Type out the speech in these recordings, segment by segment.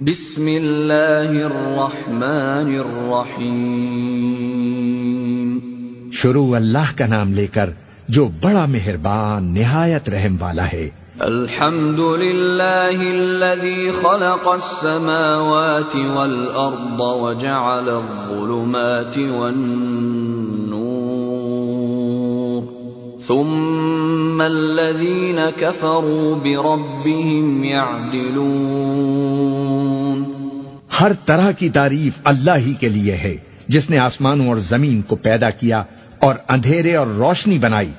بسم اللہ الرحمن الرحیم شروع اللہ کا نام لے کر جو بڑا مہربان نہایت رحم والا ہے۔ الحمد للہ الذي خلق السماوات والارض وجعل الظلمات والنور ثم الذين كفروا بربهم يعدلون ہر طرح کی تعریف اللہ ہی کے لیے ہے، جس نے آسمانوں اور زمین کو پیدا کیا اور اندھیرے اور روشنی بنائی۔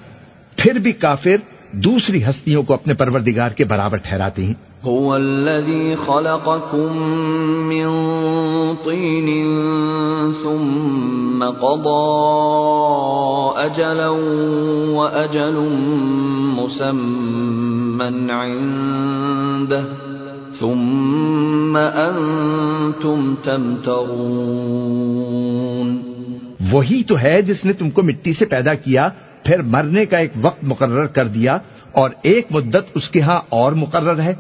پھر بھی کافر دوسری ہستیوں کو اپنے پروردگار کے برابر ٹھہراتے ہیں۔ هو الذي خلقكم من طين ثم قضى أجلا وأجل مسمى عنده۔ ثم انتم تمترون۔ وہی تو ہے جس نے تم کو مٹی سے پیدا کیا، پھر مرنے کا ایک وقت مقرر کر دیا اور ایک مدت اس کے ہاں اور مقرر ہے۔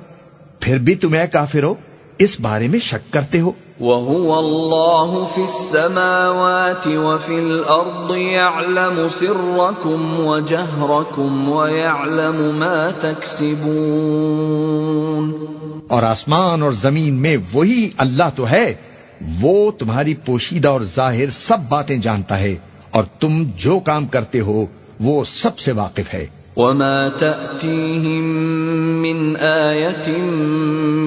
پھر بھی تمہیں کافر ہو اس بارے میں شک کرتے ہو۔ وهو الله في السماوات وفي الأرض يعلم سركم وجهركم ويعلم ما تكسبون۔ اور آسمان اور زمین میں وہی اللہ تو ہے۔ وہ تمہاری پوشیدہ اور ظاہر سب باتیں جانتا ہے۔ اور تم جو کام کرتے ہو وہ سب سے واقف ہے۔ وما تأتيهم من آية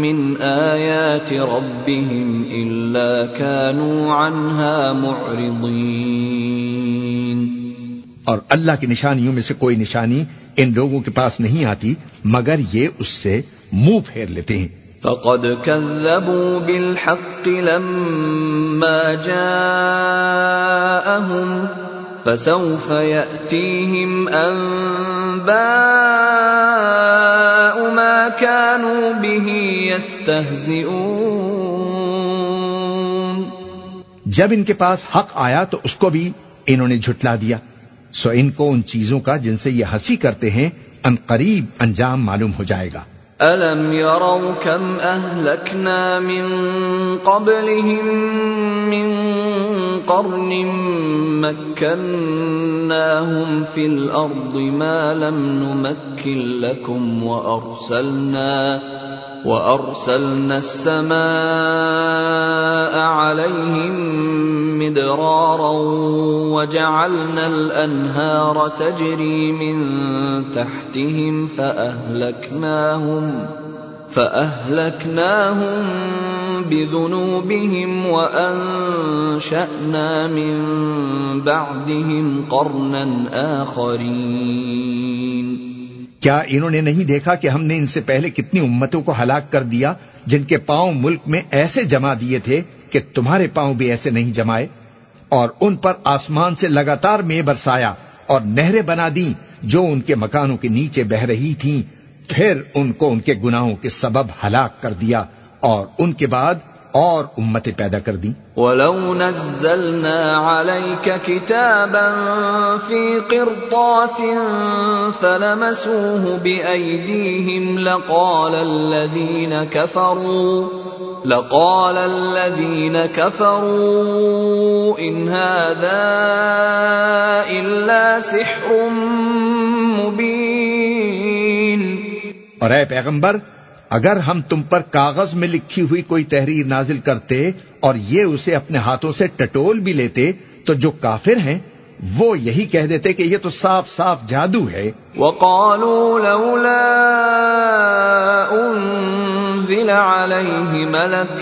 من آيات ربهم إلا كانوا عنها معرضين اور اللہ کی نشانیوں میں سے کوئی نشانی ان لوگوں کے پاس نہیں آتی مگر یہ اس سے منہ پھیر لیتے ہیں۔ فقد كذبوا بالحق لما جاءهم فسوف يأتيهم أنباء ما كانوا به يستهزئون. جب ان کے پاس حق آیا تو اس کو بھی انہوں نے جھٹلا دیا۔ سو ان کو ان چیزوں کا جن سے یہ ہنسی کرتے ہیں، ان قریب انجام معلوم ہو جائے گا۔ ألم يروا كم أهلكنا من قبلهم من قرن مكناهم في الأرض ما لم نمكن لكم وأرسلنا وأرسلنا السماء عليهم مدرارا وجعلنا الأنهار تجري من تحتهم فأهلكناهم فأهلكناهم بذنوبهم وأنشأنا من بعدهم قرنا آخرين کیا انہوں نے نہیں دیکھا کہ ہم نے ان سے پہلے کتنی امتوں کو ہلاک کر دیا جن کے پاؤں ملک میں ایسے جما دیے تھے کہ تمہارے پاؤں بھی ایسے نہیں جمائے اور ان پر آسمان سے لگاتار میں برسایا اور نہریں بنا دی جو ان کے مکانوں کے نیچے بہ رہی تھیں، پھر ان کو ان کے گناہوں کے سبب ہلاک کر دیا اور ان کے بعد اور امتیں پیدا کر دی ولو نزلنا عليك كتابا في قرطاس فلمسوه بأيديهم لقال الذين كفروا لقال الذين كفروا إن هذا إلا سحر مبين. اور اے پیغمبر، اگر ہم تم پر کاغذ میں لکھی ہوئی کوئی تحریر نازل کرتے اور یہ اسے اپنے ہاتھوں سے ٹٹول بھی لیتے، تو جو کافر ہیں وہ یہی کہہ دیتے کہ یہ تو صاف صاف جادو ہے۔ وقالوا لولا انزل عليه ملك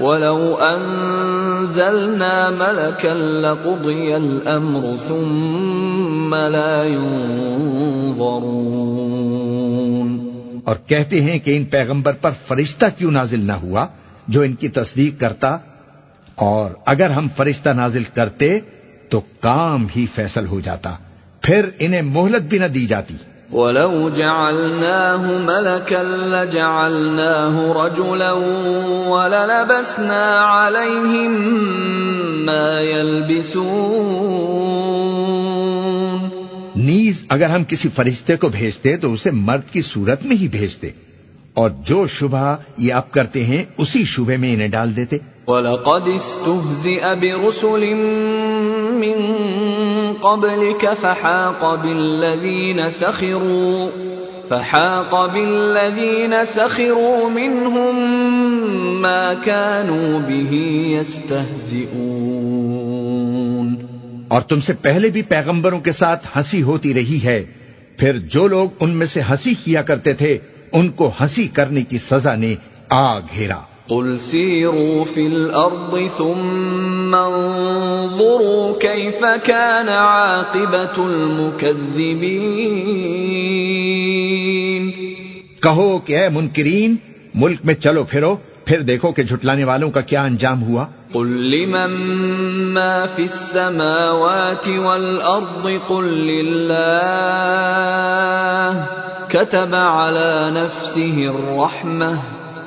ولو انزلنا ملكا لقضي الامر ثم لا ينظرون۔ اور کہتے ہیں کہ ان پیغمبر پر فرشتہ کیوں نازل نہ ہوا جو ان کی تصدیق کرتا اور اگر ہم فرشتہ نازل کرتے تو کام ہی فیصل ہو جاتا پھر انہیں مہلت بھی نہ دی جاتی۔ ولو جعلناه ملكا لجعلناه رجلا وللبسنا عليهم ما يلبسون۔ نیز اگر ہم کسی فرشتے کو بھیجتے تو اسے مرد کی صورت میں ہی بھیجتے۔ اور جو شبہ یہ آپ کرتے ہیں اسی شبے میں انہیں ڈال دیتے۔ وَلَقَدِ اسْتُهْزِئَ بِرُسُلٍ مِّن قَبْلِكَ فَحَاقَ بِالَّذِينَ سَخِرُوا فَحَاقَ بِالَّذِينَ سَخِرُوا مِنْهُمْ مَا كَانُوا بِهِ يَسْتَهْزِئُونَ۔ اور تم سے پہلے بھی پیغمبروں کے ساتھ ہنسی ہوتی رہی ہے۔ پھر جو لوگ ان میں سے ہنسی کیا کرتے تھے ان کو ہنسی کرنے کی سزا نے آ گھیرا۔ قل سیروا فی الارض ثم انظروا کیف کان عاقبت المکذبین کہو کہ اے منکرین ملک میں چلو پھرو۔ پھر دیکھو کہ جھٹلانے والوں کا کیا انجام ہوا۔ قل لمن ما في السماوات والأرض قل لله كتب على نفسه الرحمة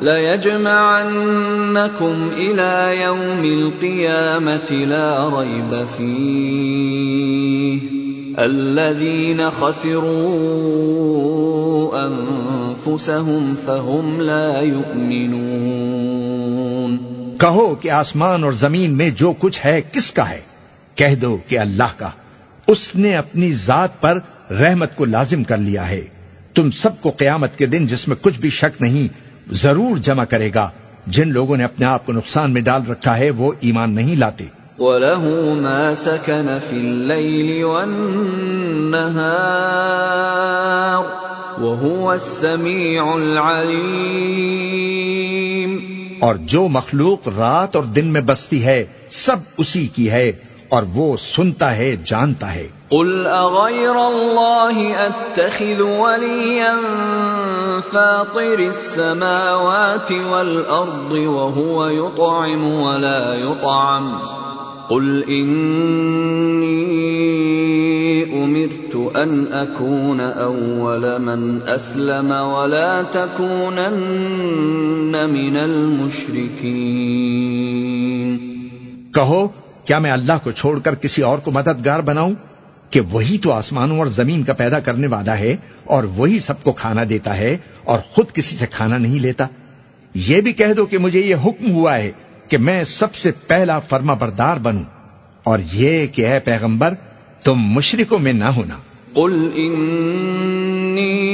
ليجمعنكم إلى يوم القيامة لا ريب فيه الذين خسروا أنفسهم فهم لا يؤمنون. کہو کہ آسمان اور زمین میں جو کچھ ہے کس کا ہے؟ کہہ دو کہ اللہ کا۔ اس نے اپنی ذات پر رحمت کو لازم کر لیا ہے۔ تم سب کو قیامت کے دن جس میں کچھ بھی شک نہیں، ضرور جمع کرے گا۔ جن لوگوں نے اپنے آپ کو نقصان میں ڈال رکھا ہے، وہ ایمان نہیں لاتے۔ وَلَهُ مَا سَكَنَ فِي اللَّيْلِ وَالنَّهَارِ وَهُوَ السَّمِيعُ الْعَلِيمُ اور جو مخلوق رات اور دن میں بستی ہے سب اسی کی ہے اور وہ سنتا ہے جانتا ہے۔ قل اغیر اللہ اتخذ ولیا فاطر السماوات والارض وهو يطعم ولا يطعم قل انی امرت ان اکون اول من اسلم ولا تکونن من المشرکین کہو، کیا میں اللہ کو چھوڑ کر کسی اور کو مددگار بناؤں؟ کہ وہی تو آسمانوں اور زمین کا پیدا کرنے والا ہے اور وہی سب کو کھانا دیتا ہے اور خود کسی سے کھانا نہیں لیتا۔ یہ بھی کہہ دو کہ مجھے یہ حکم ہوا ہے کہ میں سب سے پہلا فرما بردار بنوں اور یہ کہ اے پیغمبر تم مشرکوں میں نہ ہونا۔ قل انی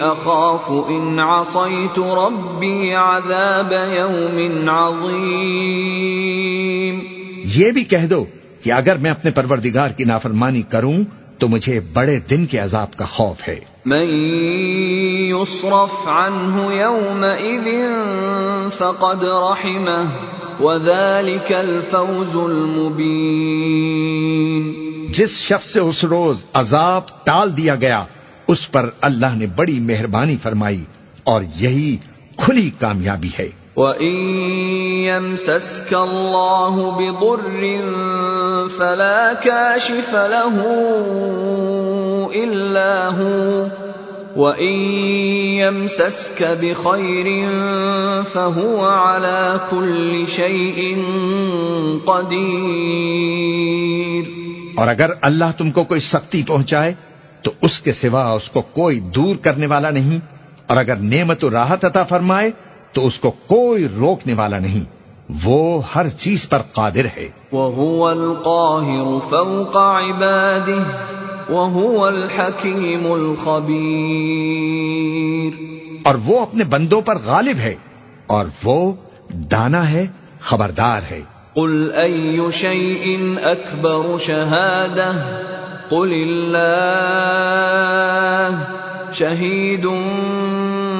اخاف ان عصیت ربی عذاب یوم عظیم۔ یہ بھی کہہ دو کہ اگر میں اپنے پروردگار کی نافرمانی کروں تو مجھے بڑے دن کے عذاب کا خوف ہے۔ من يصرف عنه يومئذ فقد رحمه، وذلك الفوز المبين. جس شخص سے اس روز عذاب ٹال دیا گیا، اس پر اللہ نے بڑی مہربانی فرمائی اور یہی کھلی کامیابی ہے۔ وَإِن يَمْسَسْكَ اللَّهُ بِضُرٍّ فَلَا كَاشِفَ لَهُ إِلَّا هُوَ وَإِن يَمْسَسْكَ بِخَيْرٍ فَهُوَ عَلَى كُلِّ شَيْءٍ قَدِيرٌ اور اگر اللہ تم کو کوئی سختی پہنچائے، تو اس کے سوا اس کو کوئی دور کرنے والا نہیں۔ اور اگر نعمت و راحت عطا فرمائے تو اس کو کوئی روکنے والا نہیں۔ وہ ہر چیز پر قادر ہے۔ وهو القاهر فوق عباده وهو الحكيم الخبير۔ اور وہ اپنے بندوں پر غالب ہے اور وہ دانا ہے خبردار ہے۔ قل اي شيء اكبر شهاده قل الله شهيد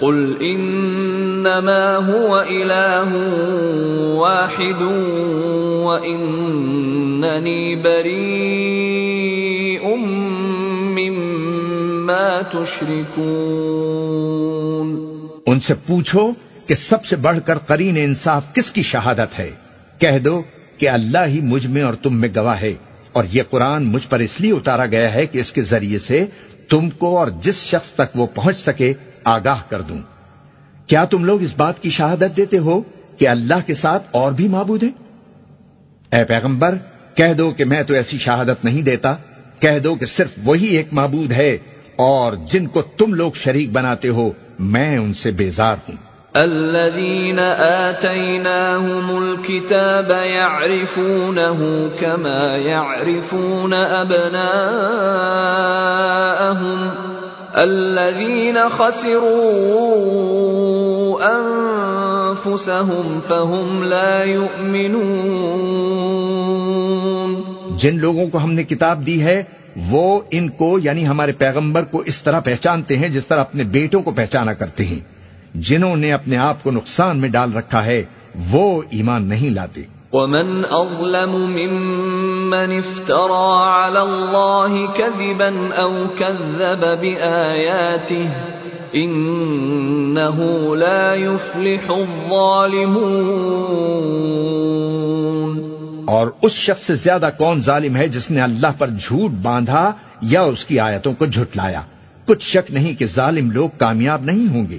قل انما هو اله واحد وانني بريء مما تشركون ان سے پوچھو کہ سب سے بڑھ کر قرین انصاف کس کی شہادت ہے؟ کہہ دو کہ اللہ ہی مجھ میں اور تم میں گواہ ہے اور یہ قرآن مجھ پر اس لیے اتارا گیا ہے کہ اس کے ذریعے سے تم کو اور جس شخص تک وہ پہنچ سکے آگاہ کر دوں۔ کیا تم لوگ اس بات کی شہادت دیتے ہو کہ اللہ کے ساتھ اور بھی معبود ہیں؟ اے پیغمبر، کہہ دو کہ میں تو ایسی شہادت نہیں دیتا۔ کہہ دو کہ صرف وہی ایک معبود ہے اور جن کو تم لوگ شریک بناتے ہو، میں ان سے بیزار ہوں۔ الذين آتيناهم الكتاب يعرفونه كما يعرفون أبناءهم الذين خسروا أنفسهم فهم لا يؤمنون. جن لوگوں کو ہم نے کتاب دی ہے، وہ ان کو یعنی ہمارے پیغمبر کو اس طرح پہچانتے ہیں جس طرح اپنے بیٹوں کو پہچانا کرتے ہیں۔ جنہوں نے اپنے آپ کو نقصان میں ڈال رکھا ہے، وہ ایمان نہیں لاتے۔ ومن اظلم ممن افترى على الله كذبا او كذب بآياته انه لا يفلح الظالمون اور اس شخص سے زیادہ کون ظالم ہے جس نے اللہ پر جھوٹ باندھا یا اس کی آیتوں کو جھٹلایا؟ کچھ شک نہیں کہ ظالم لوگ کامیاب نہیں ہوں گے۔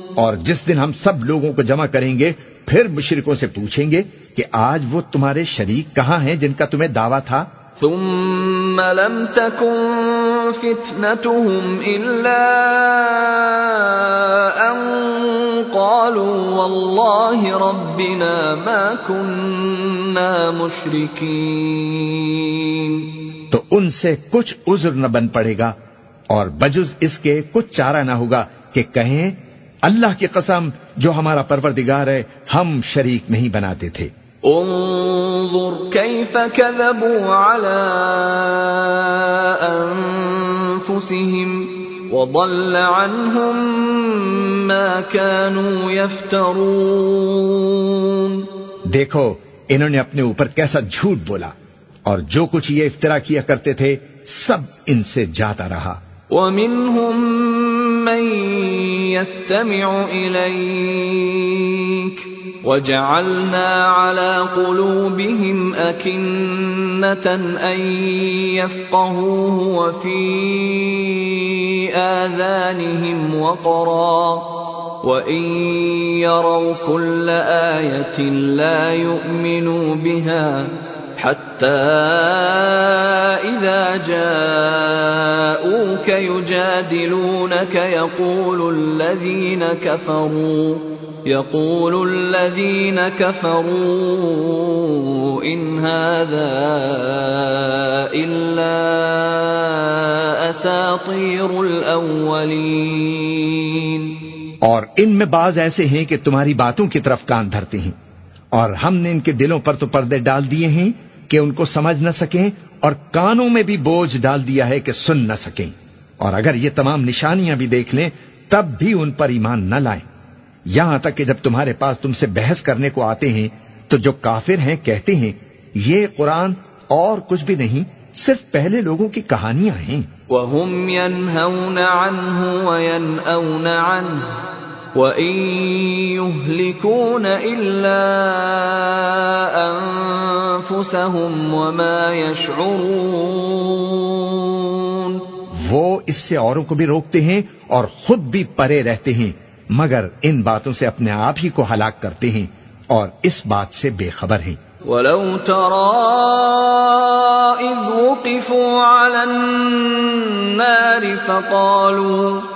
اور جس دن ہم سب لوگوں کو جمع کریں گے پھر مشرکوں سے پوچھیں گے کہ آج وہ تمہارے شریک کہاں ہیں جن کا تمہیں دعویٰ تھا؟ ثم لم تكن فتنتهم إلا أن قالوا والله ربنا ما كنا مشركين۔ تو ان سے کچھ عذر نہ بن پڑے گا اور بجز اس کے کچھ چارہ نہ ہوگا کہ کہیں اللہ کی قسم جو ہمارا پروردگار ہے ہم شریک نہیں بناتے تھے۔ انظر كيف كذبوا على أنفسهم وضل عنهم ما كانوا يفترون دیکھو انہوں نے اپنے اوپر کیسا جھوٹ بولا اور جو کچھ یہ افطرا کیا کرتے تھے سب ان سے جاتا رہا۔ ومنهم من يستمع إليك وجعلنا على قلوبهم أكنة أن يفقهوه وفي آذانهم وقرا وإن يروا كل آية لا يؤمنوا بها حتى إذا جاءوك يجادلونك يقول الذين كفروا، يقول الذين كفروا إن هذا إلا أساطير الأولين. اور ان میں بعض ایسے ہیں کہ تمہاری باتوں کی طرف کان دھرتے ہیں، اور ہم نے ان کے دلوں پر تو پردے ڈال دیے ہیں کہ ان کو سمجھ نہ سکیں اور کانوں میں بھی بوجھ ڈال دیا ہے کہ سن نہ سکیں۔ اور اگر یہ تمام نشانیاں بھی دیکھ لیں، تب بھی ان پر ایمان نہ لائیں۔ یہاں تک کہ جب تمہارے پاس تم سے بحث کرنے کو آتے ہیں، تو جو کافر ہیں کہتے ہیں، یہ قرآن اور کچھ بھی نہیں، صرف پہلے لوگوں کی کہانیاں ہیں۔ وهم ينهون عنه وينأون عنه۔ وإن يهلكون إلا أنفسهم وما يشعرون وہ اس سے اوروں کو بھی روکتے ہیں اور خود بھی پرے رہتے ہیں مگر ان باتوں سے اپنے آپ ہی کو ہلاک کرتے ہیں اور اس بات سے بے خبر ہیں۔ ولو ترى إذ وقفوا على النار فقالوا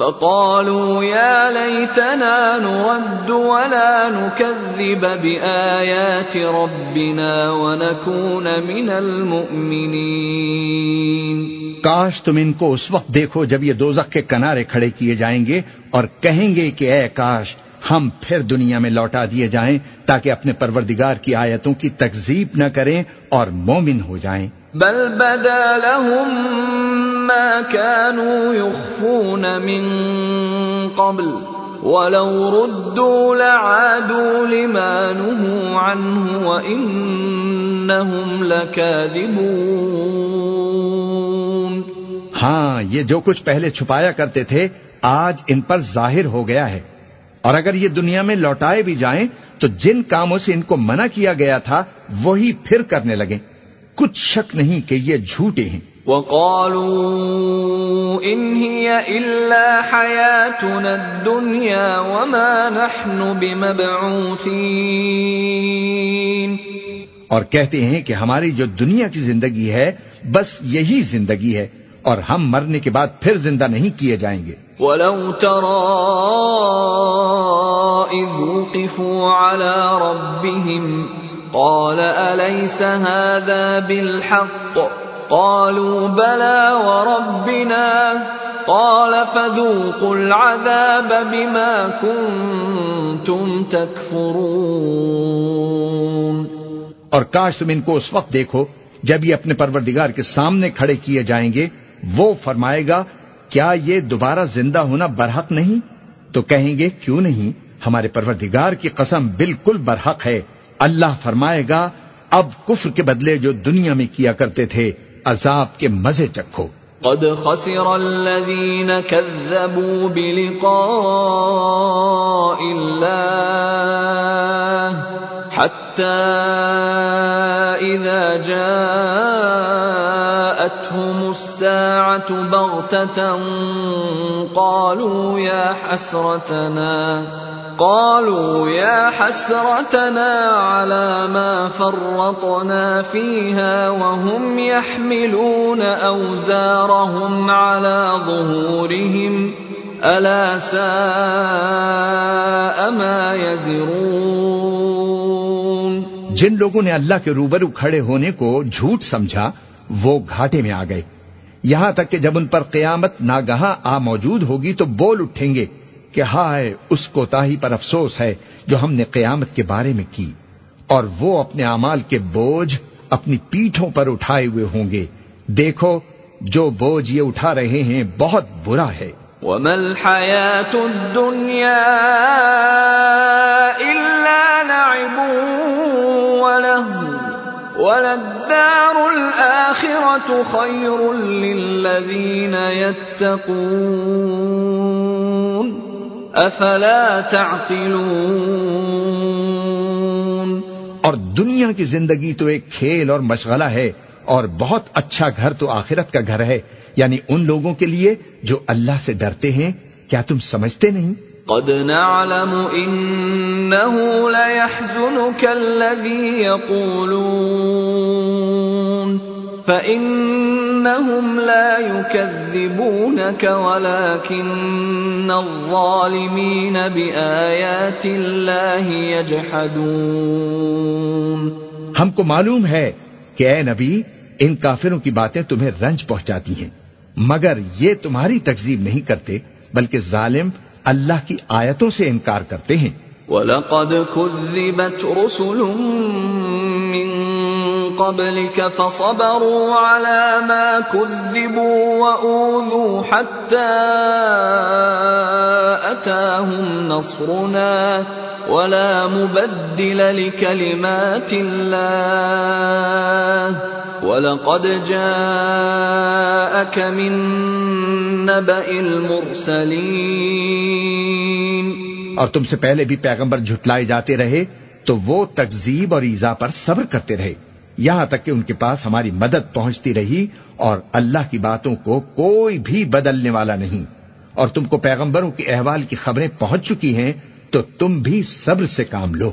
فقالوا يا ليتنا نرد ولا نكذب بآيات ربنا ونكون من المؤمنين. کاش تم ان کو اس وقت دیکھو جب یہ دوزخ کے کنارے کھڑے کیے جائیں گے اور کہیں گے کہ اے کاش، ہم پھر دنیا میں لوٹا دیے جائیں تاکہ اپنے پروردگار کی آیتوں کی تکزیب نہ کریں اور مومن ہو جائیں۔ بل بدا لهم ما كانوا يخفون من قبل ولو ردوا لعادوا لما نهوا عنه وإنهم لكاذبون. ہاں یہ جو کچھ پہلے چھپایا کرتے تھے، آج ان پر ظاہر ہو گیا ہے۔ اور اگر یہ دنیا میں لوٹائے بھی جائیں، تو جن کاموں سے ان کو منع کیا گیا تھا، وہی پھر کرنے لگے کچھ شک نہیں کہ یہ جھوٹے ہیں۔ وقالوا ان هي الا حياتنا الدنيا وما نحن بمبعوثين۔ اور کہتے ہیں کہ ہماری جو دنیا کی زندگی ہے بس یہی زندگی ہے اور ہم مرنے کے بعد پھر زندہ نہیں کیے جائیں گے۔ ولو ترى إذ وقفوا على ربهم قال أليس هذا بالحق؟ قالوا بلى وربنا. قال فذوقوا العذاب بما كنتم تكفرون. اور کاش تم ان کو اس وقت دیکھو جب یہ اپنے پروردگار کے سامنے کھڑے کیے جائیں گے، وہ فرمائے گا، کیا یہ دوبارہ زندہ ہونا برحق نہیں؟ تو کہیں گے، کیوں نہیں؟ ہمارے پروردگار کی قسم بالکل برحق ہے۔ اللہ فرمائے گا، اب کفر کے بدلے جو دنیا میں کیا کرتے تھے، عذاب کے مزے چکھو۔ قد خسر الذين كذبوا بلقاء الله حتى إذا جاءتهم الساعة بغتة قالوا يا حسرتنا۔ قالوا يا حسرتنا على ما فرطنا فيها وهم يحملون أوزارهم على ظهورهم ألا ساء ما يزرون. جن لوگوں نے اللہ کے روبرو کھڑے ہونے کو جھوٹ سمجھا، وہ گھاٹے میں آ گئے۔ یہاں تک کہ جب ان پر قیامت ناگہاں آ موجود ہوگی تو بول اٹھیں گے۔ کہ ہائے، اس کو تاہی پر افسوس ہے جو ہم نے قیامت کے بارے میں کی۔ اور وہ اپنے اعمال کے بوجھ اپنی پیٹھوں پر اٹھائے ہوئے ہوں گے۔ دیکھو، جو بوجھ یہ اٹھا رہے ہیں بہت برا ہے۔ وَمَا الْحَيَاةُ الدُّنْيَا إِلَّا لَعِبٌ وَلَهُ وَلَلدَّارُ الْآخِرَةُ خَيْرٌ لِّلَّذِينَ يَتَّقُونَ۔ افلا تعقلون اور دنیا کی زندگی تو ایک کھیل اور مشغلہ ہے اور بہت اچھا گھر تو آخرت کا گھر ہے یعنی ان لوگوں کے لیے جو اللہ سے ڈرتے ہیں کیا تم سمجھتے نہیں؟ قد نعلم انه ليحزنك الذي يقولون فإنهم لا يكذبونك ولكن الظالمين بآيات الله يجحدون ہم کو معلوم ہے کہ اے نبی ان کافروں کی باتیں تمہیں رنج پہنچاتی ہیں مگر یہ تمہاری تکذیب نہیں کرتے بلکہ ظالم اللہ کی آیتوں سے انکار کرتے ہیں۔ وَلَقَدْ كُذِّبَتْ رُسُلٌ مِّن قبلك فصبروا على ما كذبوا وأوذوا حتى أتاهم نصرنا ولا مبدل لكلمات الله ولقد جاءك من نبأ المرسلين اور تم سے پہلے بھی پیغمبر جھٹلائے جاتے رہے تو وہ تکذیب اور ایزا پر صبر کرتے رہے۔ یہاں تک کہ ان کے پاس ہماری مدد پہنچتی رہی اور اللہ کی باتوں کو کوئی بھی بدلنے والا نہیں۔ اور تم کو پیغمبروں کے احوال کی خبریں پہنچ چکی ہیں تو تم بھی صبر سے کام لو۔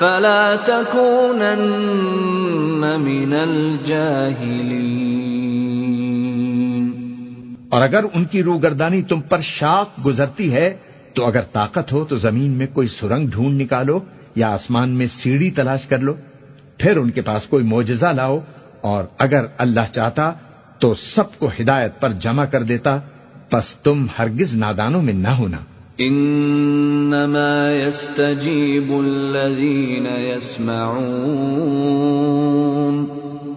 فلا تكونن من الجاهلين. اور اگر ان کی روگردانی تم پر شاق گزرتی ہے، تو اگر طاقت ہو تو زمین میں کوئی سرنگ ڈھونڈ نکالو یا آسمان میں سیڑھی تلاش کر لو، پھر ان کے پاس کوئی معجزہ لاؤ، اور اگر اللہ چاہتا تو سب کو ہدایت پر جمع کر دیتا، پس تم ہرگز نادانوں میں نہ ہونا۔ انما يستجيب الذين يسمعون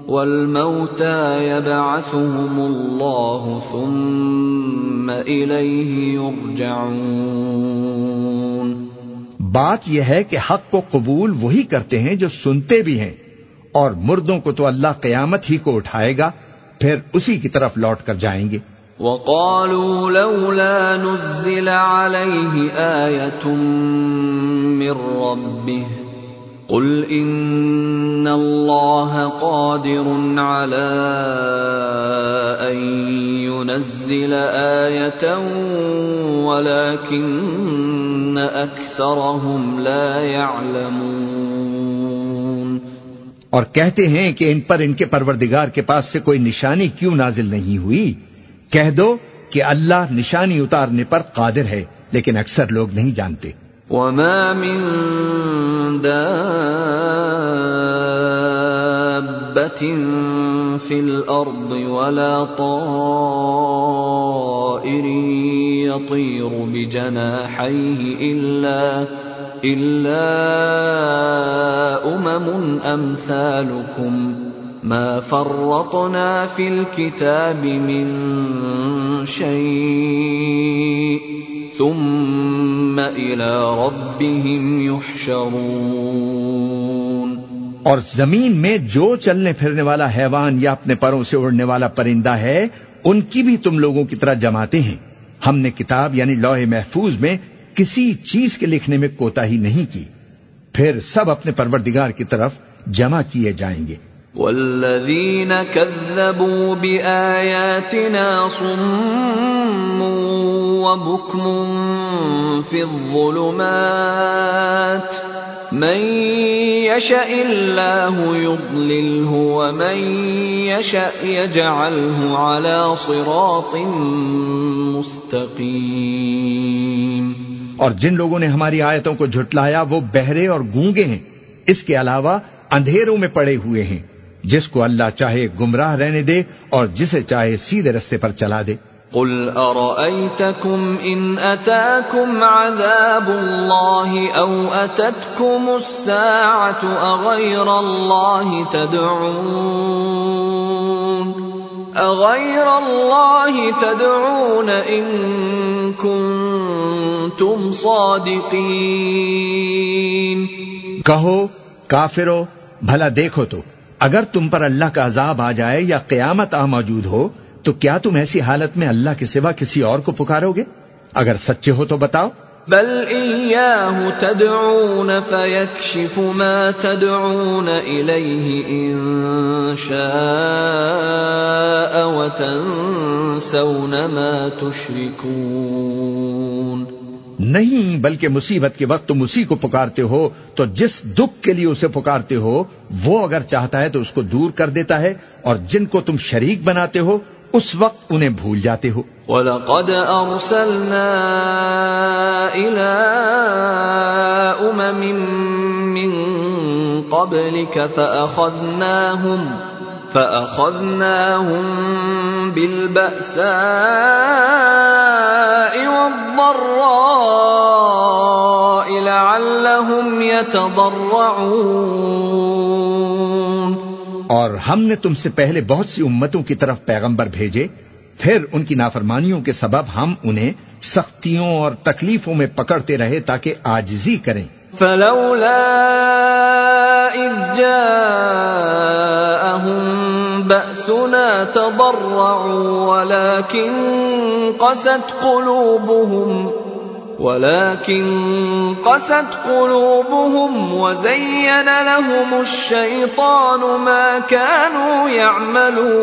والموتى يبعثهم الله ثم اليه يرجعون بات یہ ہے کہ حق کو قبول وہی کرتے ہیں جو سنتے بھی ہیں اور مردوں کو تو اللہ قیامت ہی کو اٹھائے گا، پھر اسی کی طرف لوٹ کر جائیں گے۔ وقالوا لولا نزل عليه آية من ربه قل إن الله قادر على أن ينزل آية ولكن أكثرهم لا يعلمون اور کہتے ہیں کہ ان پر ان کے پروردگار کے پاس سے کوئی نشانی کیوں نازل نہیں ہوئی؟ کہہ دو کہ اللہ نشانی اتارنے پر قادر ہے، لیکن اکثر لوگ نہیں جانتے۔ وما من في الأرض ولا طائر يطير بجناحيه إلا إلا أمم أمثالكم ما فرطنا في الكتاب من شيء ثم إلى ربهم يحشرون اور زمین میں جو چلنے پھرنے والا حیوان یا اپنے پروں سے اڑنے والا پرندہ ہے، ان کی بھی تم لوگوں کی طرح جماتے ہیں۔ ہم نے کتاب یعنی لوح محفوظ میں کسی چیز کے لکھنے میں کوتا ہی نہیں کی۔ پھر سب اپنے پروردگار کی طرف جمع کیے جائیں گے۔ والذين كذبوا بآياتنا صم وبكم في الظلمات من يشاء الله يضلله ومن يشاء يجعله على صراط مستقيم اور جن لوگوں نے ہماری آیتوں کو جھٹلایا وہ بہرے اور گونگے ہیں اس کے علاوہ اندھیروں میں پڑے ہوئے ہیں جس کو اللہ چاہے گمراہ رہنے دے اور جسے چاہے سیدھے رستے پر چلا دے۔ قل ارأيتكم ان اتاكم عذاب الله او اتتكم الساعة اغير الله تدعون؟ اغير الله تدعون ان كنتم صادقين کہو کافرو بھلا دیکھو تو۔ اگر تم پر اللہ کا عذاب آ جائے یا قیامت آ موجود ہو، تو کیا تم ایسی حالت میں اللہ کے سوا کسی اور کو پکارو گے؟ اگر سچے ہو تو بتاؤ۔ بل تدعون ما تدعون وتنسون ما تشركون۔ نہیں بلکہ مصیبت کے وقت تم اسی کو پکارتے ہو، تو جس دکھ کے لیے اسے پکارتے ہو، وہ اگر چاہتا ہے تو اس کو دور کر دیتا ہے، اور جن کو تم شریک بناتے ہو، اس وقت انہیں بھول جاتے ہو۔ وَلَقَدْ أَرْسَلْنَا إِلَىٰ أُمَمٍ مِّن قَبْلِكَ فَأَخَذْنَاهُمْ فأخذناهم بالبأساء والضراء لعلهم يتضرعون اور ہم نے تم سے پہلے بہت سی امتوں کی طرف پیغمبر بھیجے، پھر ان کی نافرمانیوں کے سبب ہم انہیں سختیوں اور تکلیفوں میں پکڑتے رہے تاکہ آجزی کریں۔ فلولا إذ جاءهم بأسنا تضرعوا ولكن قست قلوبهم، ولكن قست قلوبهم وزين لهم الشيطان ما كانوا يعملون۔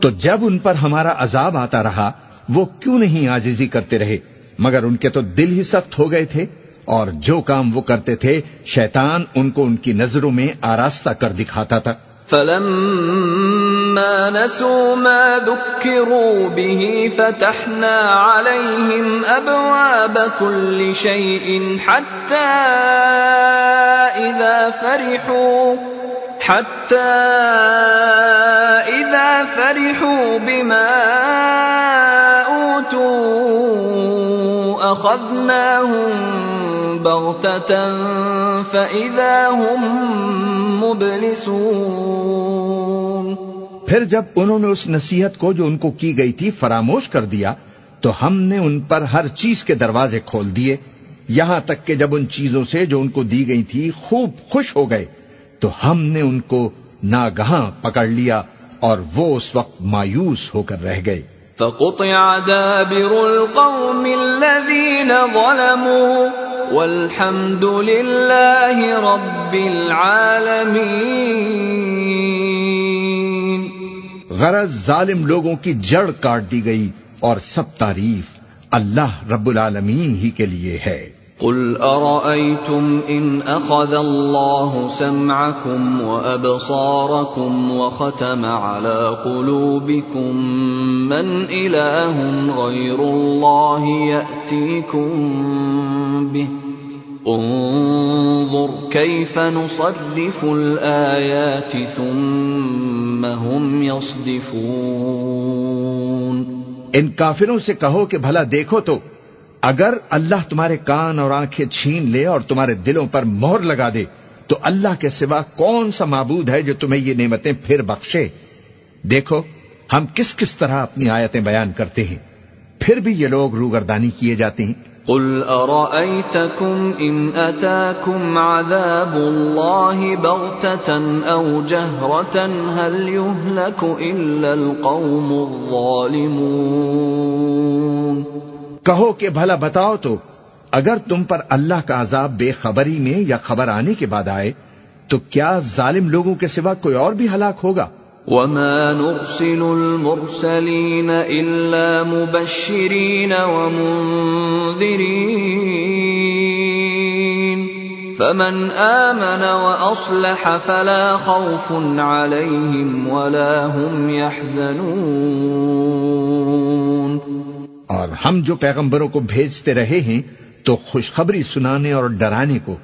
تو جب ان پر ہمارا عذاب آتا رہا، وہ کیوں نہیں آجزی کرتے رہے؟ مگر ان کے تو دل ہی سخت ہو گئے تھے اور جو کام وہ کرتے تھے، شیطان ان کو ان کی نظروں میں آراستہ کر دکھاتا تھا۔ فلما نسوا ما ذكروا به فتحنا عليهم أبواب كل شيء حتى إذا فرحوا، حتى إذا فرحوا بما أوتوا أخذناهم پھر جب انہوں نے اس نصیحت کو جو ان کو کی گئی تھی فراموش کر دیا، تو ہم نے ان پر ہر چیز کے دروازے کھول دیے۔ یہاں تک کہ جب ان چیزوں سے جو ان کو دی گئی تھی خوب خوش ہو گئے، تو ہم نے ان کو ناگہاں پکڑ لیا اور وہ اس وقت مایوس ہو کر رہ گئے۔ فقطع دابر القوم الذين ظلموا والحمد لله رب العالمين. غرض ظالم لوگوں کی جڑ کاٹ دی گئی اور سب تعریف اللہ رب العالمین ہی کے لیے ہے۔ قل أرأيتم إن أخذ الله سمعكم وأبصاركم وختم على قلوبكم من إله غير الله يأتيكم به انظر كيف نصرف الآيات ثم هم يصدفون ان کافروں سے کہو کہ بھلا دیکھو تو اگر اللہ تمہارے کان اور آنکھیں چھین لے اور تمہارے دلوں پر مہر لگا دے، تو اللہ کے سوا کون سا معبود ہے جو تمہیں یہ نعمتیں پھر بخشے؟ دیکھو، ہم کس کس طرح اپنی آیتیں بیان کرتے ہیں، پھر بھی یہ لوگ روگردانی کیے جاتے ہیں۔ قل ارأيتكم ان اتاكم عذاب الله بغتة او جهرة هل يهلك الا القوم الظالمون؟ کہو کہ بھلا بتاؤ تو، اگر تم پر اللہ کا عذاب بے خبری میں یا خبر آنے کے بعد آئے، تو کیا ظالم لوگوں کے سوا کوئی اور بھی ہلاک ہوگا؟ وما نرسل المرسلين إلا مبشرين ومنذرين فمن آمن وأصلح فلا خوف عليهم ولا هم يحزنون اور ہم جو پیغمبروں کو بھیجتے رہے ہیں، تو خوشخبری سنانے اور ڈرانے کو۔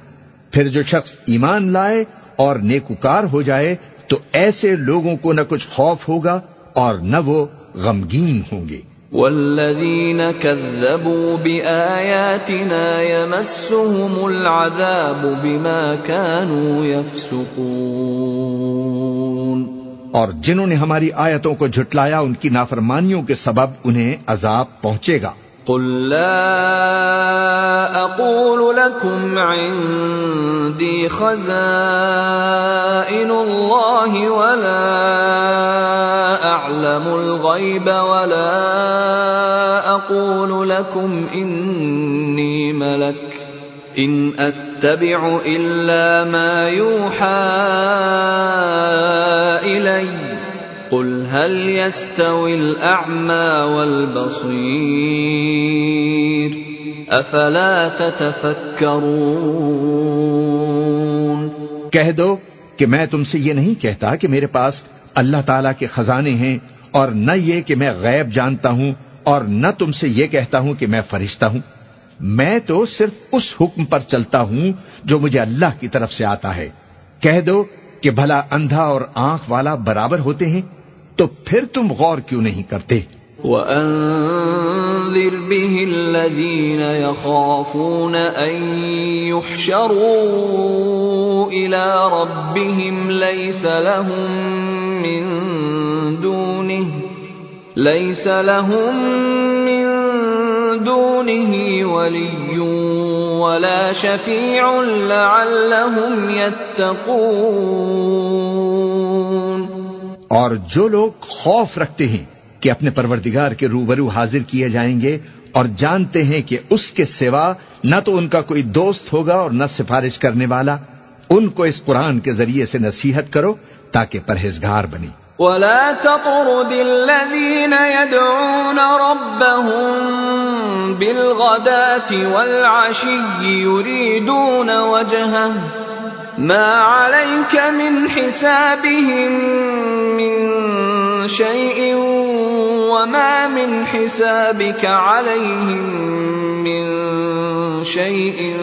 پھر جو شخص ایمان لائے اور نیکوکار ہو جائے، تو ایسے لوگوں کو نہ کچھ خوف ہوگا اور نہ وہ غمگین ہوں گے۔ والذین كذبوا بآیاتنا يمسهم العذاب بما كانوا يفسقون اور جنہوں نے ہماری آیتوں کو جھٹلایا، ان کی نافرمانیوں کے سبب انہیں عذاب پہنچے گا۔ قل لا اقول لكم عندي خزائن الله ولا اعلم الغيب ولا اقول لكم اني ملك ان اتبع الا ما يوحى الي قل هل يستوي الاعمى والبصير افلا تتفكرون کہہ دو کہ میں تم سے یہ نہیں کہتا کہ میرے پاس اللہ تعالی کے خزانے ہیں اور نہ یہ کہ میں غیب جانتا ہوں اور نہ تم سے یہ کہتا ہوں کہ میں فرشتہ ہوں۔ میں تو صرف اس حکم پر چلتا ہوں جو مجھے اللہ کی طرف سے آتا ہے۔ کہہ دو کہ بھلا اندھا اور آنکھ والا برابر ہوتے ہیں، تو پھر تم غور کیوں نہیں کرتے؟ وَأَنذِرْ بِهِ الَّذِينَ يَخَافُونَ أَن يُحْشَرُوا إِلَى رَبِّهِمْ لَيْسَ لَهُم مِّن دُونِهِ، لَيْسَ لَهُم مِّن دونه ولي ولا شفيع لعلهم يتقون. اور جو لوگ خوف رکھتے ہیں کہ اپنے پروردگار کے روبرو حاضر کیے جائیں گے اور جانتے ہیں کہ اس کے سوا نہ تو ان کا کوئی دوست ہوگا اور نہ سفارش کرنے والا، ان کو اس قرآن کے ذریعے سے نصیحت کرو تاکہ پرہیزگار بنی ولا تطرد الذين يدعون ربهم بالغداة والعشي يريدون وجهه ما عليك من حسابهم من شيء وما من حسابك عليهم من شيء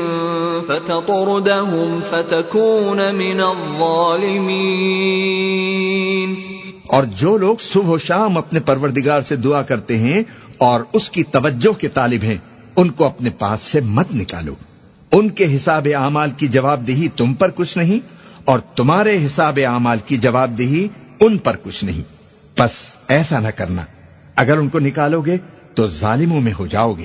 فتطردهم فتكون من الظالمين اور جو لوگ صبح و شام اپنے پروردگار سے دعا کرتے ہیں اور اس کی توجہ کے طالب ہیں، ان کو اپنے پاس سے مت نکالو۔ ان کے حساب اعمال کی جواب دہی تم پر کچھ نہیں اور تمہارے حساب اعمال کی جواب دہی ان پر کچھ نہیں۔ بس ایسا نہ کرنا۔ اگر ان کو نکالو گے تو ظالموں میں ہو جاؤ گے۔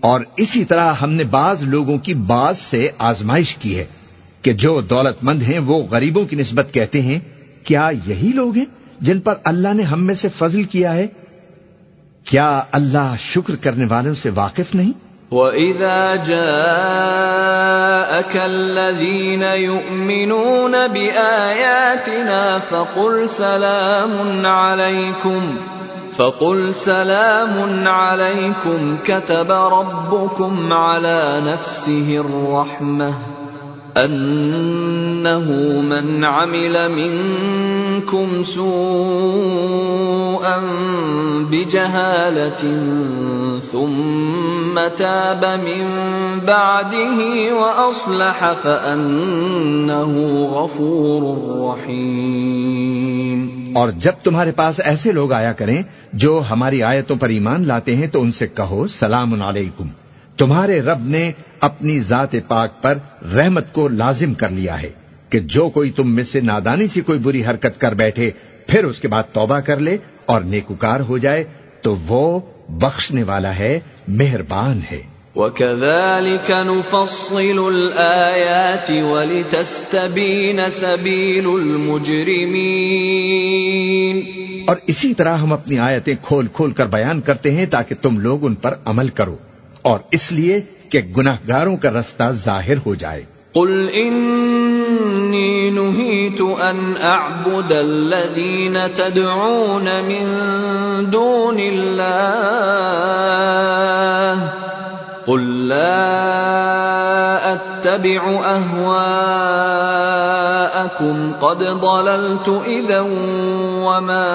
اور اسی طرح ہم نے بعض لوگوں کی بعض سے آزمائش کی ہے کہ جو دولت مند ہیں وہ غریبوں کی نسبت کہتے ہیں، کیا یہی لوگ ہیں جن پر اللہ نے ہم میں سے فضل کیا ہے؟ کیا اللہ شکر کرنے والوں سے واقف نہیں؟ وَإِذَا جَاءَكَ الَّذِينَ يُؤْمِنُونَ بِآيَاتِنَا فَقُلْ سَلَامٌ عَلَيْكُمْ فقل سلام عليكم كتب ربكم على نفسه الرحمه أَنَّهُ مَنْ عَمِلَ مِنْكُمْ منكم سوءا بجهالة ثم تاب من بعده وأصلح فأنه غفور رحيم اور جب تمہارے پاس ایسے لوگ آیا کریں جو ہماری آیتوں پر ایمان لاتے ہیں تو ان سے کہو سلام علیکم۔ تمہارے رب نے اپنی ذات پاک پر رحمت کو لازم کر لیا ہے کہ جو کوئی تم میں سے نادانی سے کوئی بری حرکت کر بیٹھے پھر اس کے بعد توبہ کر لے اور نیکوکار ہو جائے تو وہ بخشنے والا ہے مہربان ہے۔ وَكَذَلِكَ نُفَصِّلُ الْآيَاتِ وَلِتَسْتَبِينَ سَبِيلُ الْمُجْرِمِينَ۔ اور اسی طرح ہم اپنی آیتیں کھول کھول کر بیان کرتے ہیں تاکہ تم لوگ ان پر عمل کرو۔ اور اس لیے کہ گناہ گاروں کا رستہ ظاہر ہو جائے۔ قل إني نهيت أن أعبد الذين تدعون من دون الله. قل لا أتبع أهواءكم. قد ضللت إذا وما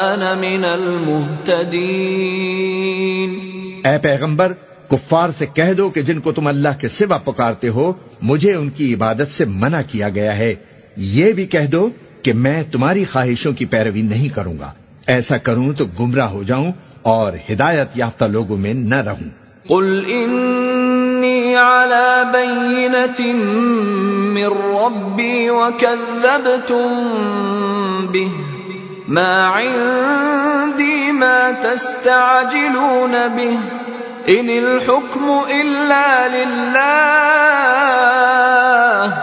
أنا من المهتدين. اے پیغمبر کفار سے کہہ دو کہ جن کو تم اللہ کے سوا پکارتے ہو، مجھے ان کی عبادت سے منع کیا گیا ہے۔ یہ بھی کہہ دو کہ میں تمہاری خواہشوں کی پیروی نہیں کروں گا۔ ایسا کروں تو گمراہ ہو جاؤں اور ہدایت یافتہ لوگوں میں نہ رہوں۔ قل انی علی من ربی وکذبتم به، ما عندی ما تستعجلون به۔ ان الحكم الا لله،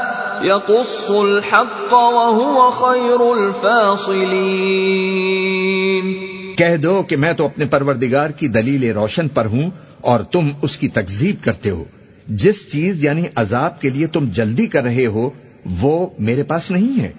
يقص الحق وهو خير الفاصلين. کہہ دو کہ میں تو اپنے پروردگار کی دلیل روشن پر ہوں اور تم اس کی تکذیب کرتے ہو۔ جس چیز یعنی عذاب کے لیے تم جلدی کر رہے ہو، وہ میرے پاس نہیں ہے۔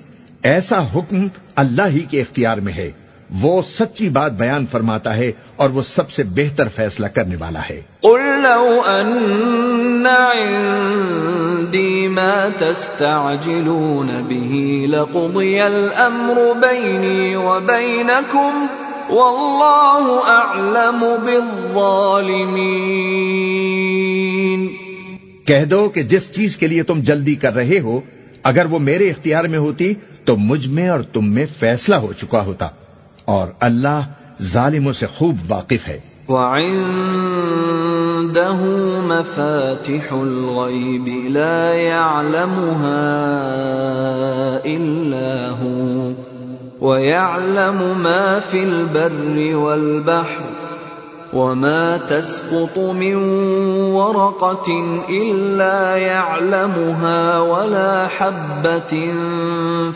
ایسا حکم اللہ ہی کے اختیار میں ہے۔ وہ سچی بات بیان فرماتا ہے اور وہ سب سے بہتر فیصلہ کرنے والا ہے۔ قل لو ان عندي ما تستعجلون به لقضي الامر بيني وبينكم والله اعلم بالظالمين۔ کہہ دو کہ جس چیز کے لیے تم جلدی کر رہے ہو اگر وہ میرے اختیار میں ہوتی تو مجھ میں اور تم میں فیصلہ ہو چکا ہوتا۔ اور اللہ ظالموں سے خوب واقف ہے۔ وعنده مفاتح الغيب لا يعلمها إلا هو ويعلم ما في البر والبحر وما تسقط من ورقة إلا يعلمها ولا حبة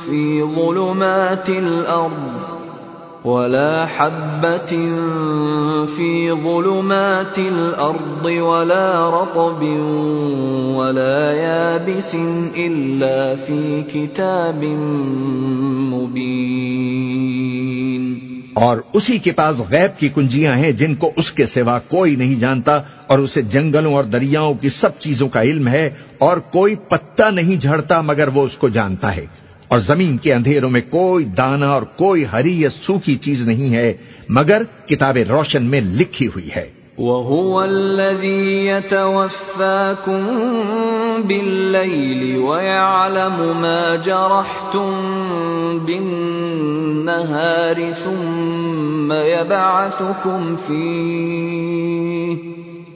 في ظلمات الأرض ولا حبة في ظلمات الأرض ولا رطب ولا يابس إلا في كتاب مبين. اور اسی کے پاس غیب کی کنجیاں ہیں جن کو اس کے سوا کوئی نہیں جانتا اور اسے جنگلوں اور دریاؤں کی سب چیزوں کا علم ہے اور کوئی پتا نہیں جھڑتا مگر وہ اس کو جانتا ہے۔ اور زمین کے اندھیروں میں کوئی دانا اور کوئی ہری یا سوکھی چیز نہیں ہے، مگر کتاب روشن میں لکھی ہوئی ہے۔ وهو الذي يتوفاكم بالليل ويعلم ما جرحتم بالنهار ثم يبعثكم فيه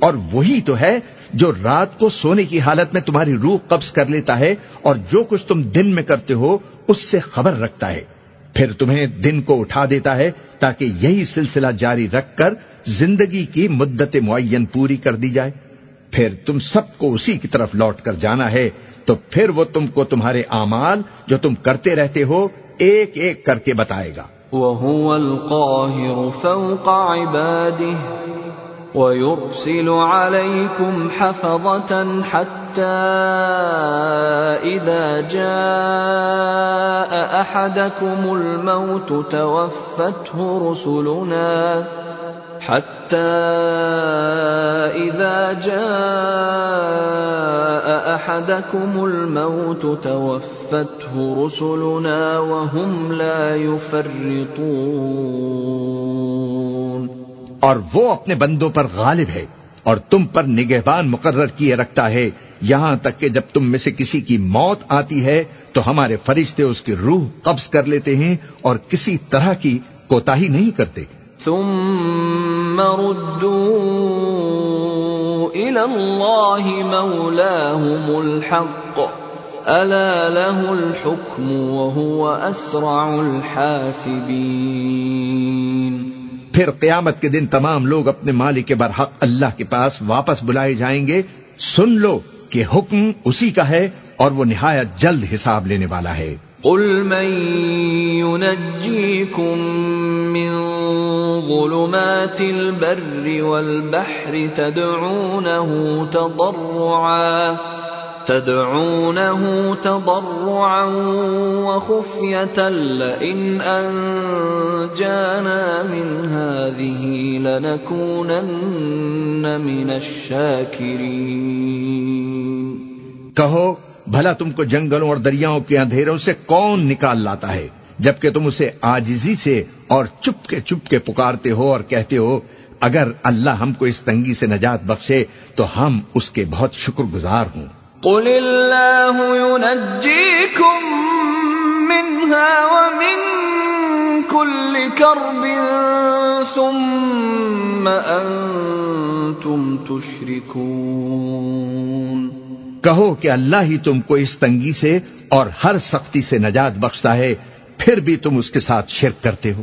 اور وہی تو ہے جو رات کو سونے کی حالت میں تمہاری روح قبض کر لیتا ہے اور جو کچھ تم دن میں کرتے ہو، اس سے خبر رکھتا ہے۔ پھر تمہیں دن کو اٹھا دیتا ہے تاکہ یہی سلسلہ جاری رکھ کر زندگی کی مدت معین پوری کر دی جائے۔ پھر تم سب کو اسی کی طرف لوٹ کر جانا ہے، تو پھر وہ تم کو تمہارے اعمال جو تم کرتے رہتے ہو، ایک ایک کر کے بتائے گا۔ وَهُوَ الْقَاهِرُ فَوْقَ عِبَادِهِ۔ ويرسل عليكم حفظة حتى إذا جاء أحدكم الموت توفته رسلنا حتى إذا جاء أحدكم الموت توفته رسلنا وهم لا يفرطون اور وہ اپنے بندوں پر غالب ہے اور تم پر نگہبان مقرر کیے رکھتا ہے یہاں تک کہ جب تم میں سے کسی کی موت آتی ہے تو ہمارے فرشتے اس کی روح قبض کر لیتے ہیں اور کسی طرح کی کوتا نہیں کرتے۔ ثم الى الحق الا له الحكم وهو اسرع الحاسبين پھر قیامت کے دن تمام لوگ اپنے مالک کے برحق اللہ کے پاس واپس بلائے جائیں گے۔ سن لو کہ حکم اسی کا ہے اور وہ نہایت جلد حساب لینے والا ہے۔ قل من ينجيكم من ظلمات البر والبحر تدعونه تضرعا۔ تدعونه تضرعا وخفية لئن أنجانا من هذه لنكونن من الشاكرين. کہو، بھلا تم کو جنگلوں اور دریاؤں کے اندھیروں سے کون نکال لاتا ہے، جبکہ تم اسے آجزی سے اور چپ کے چپ کے پکارتے ہو اور کہتے ہو، اگر اللہ ہم کو اس تنگی سے نجات بخشے تو ہم اس کے بہت شکر گزار ہوں۔ قل الله ينجيكم منها ومن كل كرب ثم أنتم تشركون کہو کہ اللہ ہی تم کو اس تنگی سے اور ہر سختی سے نجات بخشتا ہے، پھر بھی تم اس کے ساتھ شرک کرتے ہو۔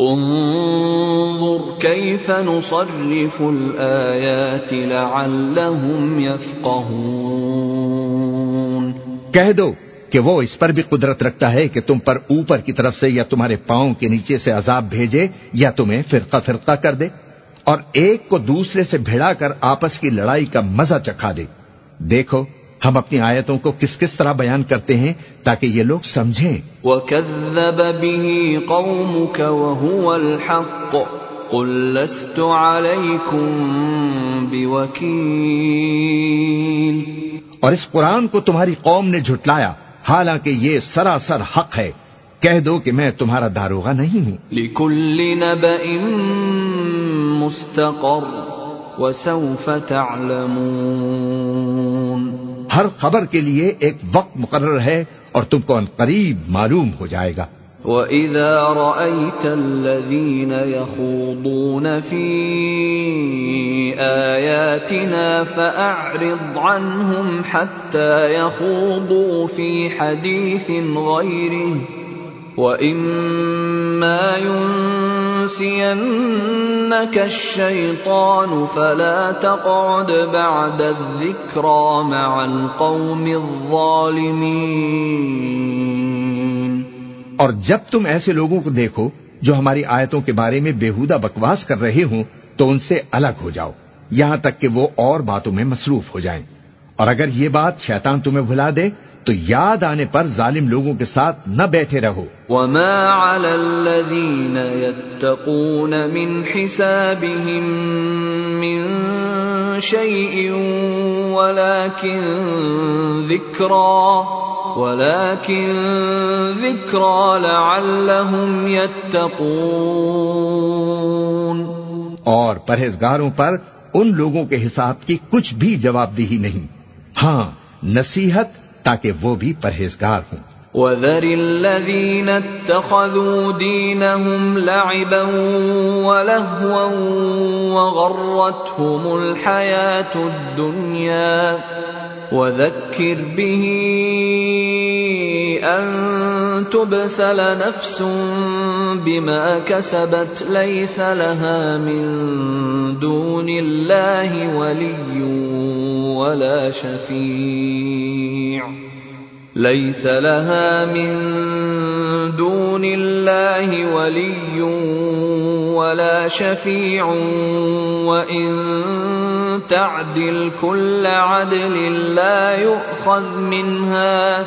انظر كيف نصرف الآيات لعلهم يفقهون کہہ دو کہ وہ اس پر بھی قدرت رکھتا ہے کہ تم پر اوپر کی طرف سے یا تمہارے پاؤں کے نیچے سے عذاب بھیجے یا تمہیں فرقہ فرقہ کر دے اور ایک کو دوسرے سے بھیڑا کر آپس کی لڑائی کا مزہ چکھا دے۔ دیکھو ہم اپنی آیتوں کو کس کس طرح بیان کرتے ہیں تاکہ یہ لوگ سمجھیں۔ وَكَذَّبَ بِهِ قَوْمُكَ وَهُوَ الْحَقُّ قُلْ لَسْتُ عَلَيْكُمْ بِوَكِيلٍ اور اس قرآن کو تمہاری قوم نے جھٹلایا حالانکہ یہ سراسر حق ہے۔ کہہ دو کہ میں تمہارا داروغہ نہیں ہوں۔ لِكُلِّ نَبَئٍ مُسْتَقَرٍ وَسَوْفَ تَعْلَمُونَ ہر خبر کے لیے ایک وقت مقرر ہے اور تم کو ان قریب معلوم ہو جائے گا۔ وَإِذَا رَأَيْتَ الَّذِينَ يَخُوضُونَ فِي آيَاتِنَا فَأَعْرِضْ عَنْهُمْ حَتَّى يَخُوضُوا فِي حَدِيثٍ غَيْرِهِ وَإِمَّا يُنْفِرُونَ يُنْسِيَنَّكَ الشَّيْطَانُ فَلَا تَقْعُدْ بَعْدَ الذِّكْرَى مَعَ الْقَوْمِ الظَّالِمِينَ. اور جب تم ایسے لوگوں کو دیکھو جو ہماری آیتوں کے بارے میں بےحودہ بکواس کر رہے ہوں، تو ان سے الگ ہو جاؤ، یہاں تک کہ وہ اور باتوں میں مصروف ہو جائیں۔ اور اگر یہ بات شیطان تمہیں بھلا دے تو یاد آنے پر ظالم لوگوں کے ساتھ نہ بیٹھے رہو۔ وما على الذين يتقون من حسابهم من شيء ولكن ذكرى ولكن ذكرى لعلهم يتقون۔ اور پرہیزگاروں پر ان لوگوں کے حساب کی کچھ بھی جواب دہی نہیں۔ ہاں نصیحت تاکہ وہ بھی پرہیزگار ہوں۔ وذر الذين اتخذوا دينهم لعبا ولهوا وغرتهم الحياة الدنيا وذكر به أَن تُبْسَلَ نَفْسٌ بِمَا كَسَبَتْ لَيْسَ لَهَا مِن دُونِ اللَّهِ وَلِيٌّ وَلَا شَفِيعٌ. ليس لها من دون الله ولي ولا شفيع. وإن تعدل كل عدل لا يؤخذ منها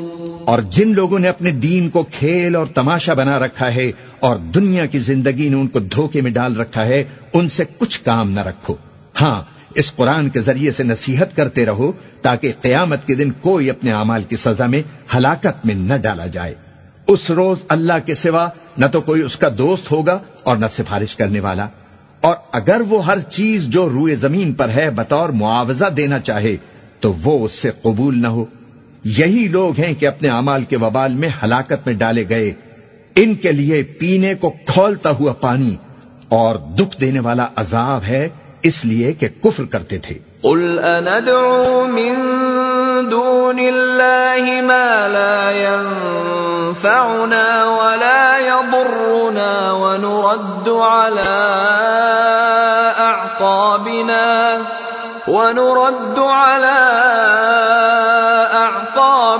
اور جن لوگوں نے اپنے دین کو کھیل اور تماشا بنا رکھا ہے اور دنیا کی زندگی نے ان کو دھوکے میں ڈال رکھا ہے، ان سے کچھ کام نہ رکھو۔ ہاں اس قرآن کے ذریعے سے نصیحت کرتے رہو تاکہ قیامت کے دن کوئی اپنے اعمال کی سزا میں ہلاکت میں نہ ڈالا جائے۔ اس روز اللہ کے سوا نہ تو کوئی اس کا دوست ہوگا اور نہ سفارش کرنے والا۔ اور اگر وہ ہر چیز جو روئے زمین پر ہے بطور معاوضہ دینا چاہے تو وہ اس سے قبول نہ ہو۔ یہی لوگ ہیں کہ اپنے امال کے وبال میں ہلاکت میں ڈالے گئے۔ ان کے لیے پینے کو کھولتا ہوا پانی اور دکھ دینے والا عذاب ہے، اس لیے کہ کفر کرتے تھے۔ قل اندعو من دون الله ما لا ينفعنا ولا يضرنا ونرد على أعقابنا ونرد على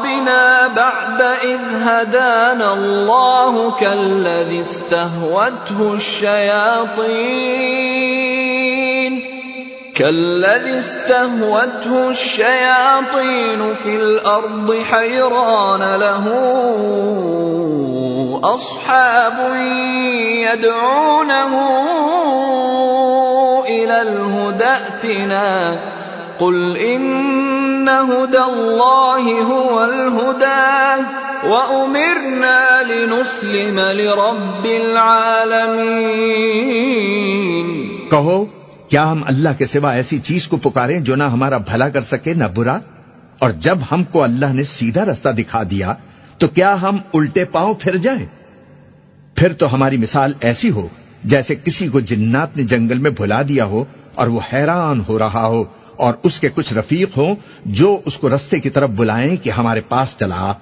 أعقابنا بعد إذ هدانا الله كالذي استهوته الشياطين. كالذي استهوته الشياطين في الأرض حيران له أصحاب يدعونه إلى الهدى ائتنا. قل إن هدى الله هو الهدى وأمرنا لنسلم لرب العالمين کہو، کیا ہم اللہ کے سوا ایسی چیز کو پکاریں جو نہ ہمارا بھلا کر سکے، نہ برا؟ اور جب ہم کو اللہ نے سیدھا رستہ دکھا دیا، تو کیا ہم الٹے پاؤں پھر جائیں؟ پھر تو ہماری مثال ایسی ہو جیسے کسی کو جنات نے جنگل میں بھلا دیا ہو اور وہ حیران ہو رہا ہو۔ اور اس کے کچھ رفیق ہوں جو اس کو رستے کی طرف بلائیں کہ ہمارے پاس چلا۔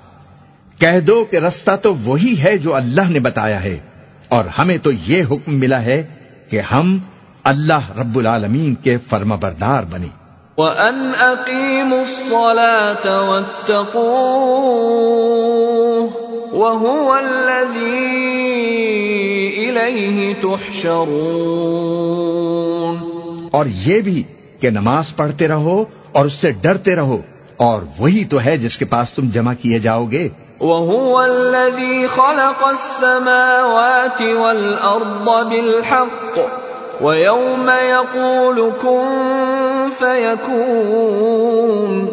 کہہ دو کہ رستہ تو وہی ہے جو اللہ نے بتایا ہے اور ہمیں تو یہ حکم ملا ہے کہ ہم اللہ رب العالمین کے فرما بردار بنے وَأَنْ أَقِيمُوا الصَّلَاةَ وَاتَّقُوهُ وَهُوَ الَّذِي إِلَيْهِ تُحْشَرُونَ۔ اور یہ بھی کہ نماز پڑھتے رہو اور اس سے ڈرتے رہو اور وہی تو ہے جس کے پاس تم جمع کیے جاؤ گے۔ وهو الذي خلق السماوات والأرض بالحق ويوم يقول كن فيكون۔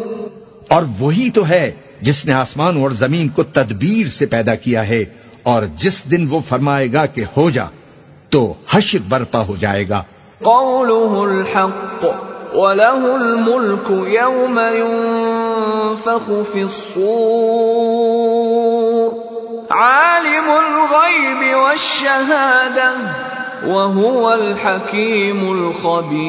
اور وہی تو ہے جس نے آسمان اور زمین کو تدبیر سے پیدا کیا ہے اور جس دن وہ فرمائے گا کہ ہو جا تو حشر برپا ہو جائے گا۔ قوله الحق۔ وله الملك يوم ينفخ في الصور عالم الغيب والشهادة وهو الحكيم الخبير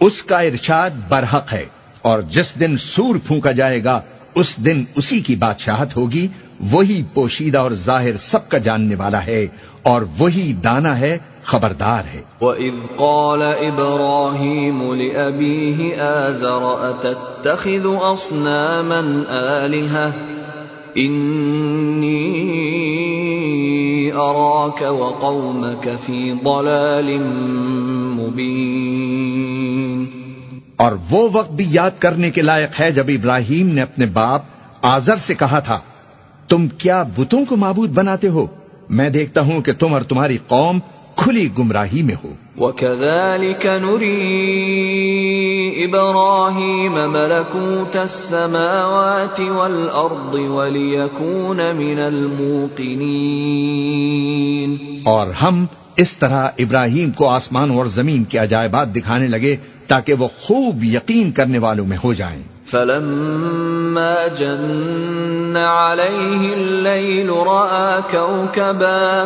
اس کا ارشاد برحق ہے اور جس دن سور پھونکا جائے گا، اس دن اسی کی بادشاہت ہوگی۔ وہی پوشیدہ اور ظاہر سب کا جاننے والا ہے اور وہی دانا ہے خبردار ہے۔ وَإِذْ قَالَ إِبْرَاهِيمُ لِأَبِيهِ آزَرَ أَتَتَّخِذُ أَصْنَامًا آلِهَةً؟ إِنِّي أَرَاكَ وَقَوْمَكَ فِي ضَلَالٍ مُبِينٍ۔ اور وہ وقت بھی یاد کرنے کے لائق ہے جب ابراہیم نے اپنے باپ آزر سے کہا تھا تم کیا بتوں کو معبود بناتے ہو؟ میں دیکھتا ہوں کہ تم اور تمہاری قوم کھلی گمراہی میں ہو۔ وَكَذَلِكَ نُرِي إِبْرَاهِيمَ مَلَكُوتَ السَّمَاوَاتِ وَالْأَرْضِ وَلِيَكُونَ مِنَ الْمُوقِنِينَ۔ اور ہم اس طرح ابراہیم کو آسمان اور زمین کے عجائبات دکھانے لگے تاکہ وہ خوب یقین کرنے والوں میں ہو جائیں۔ فلما جن عليه الليل رأى كوكبا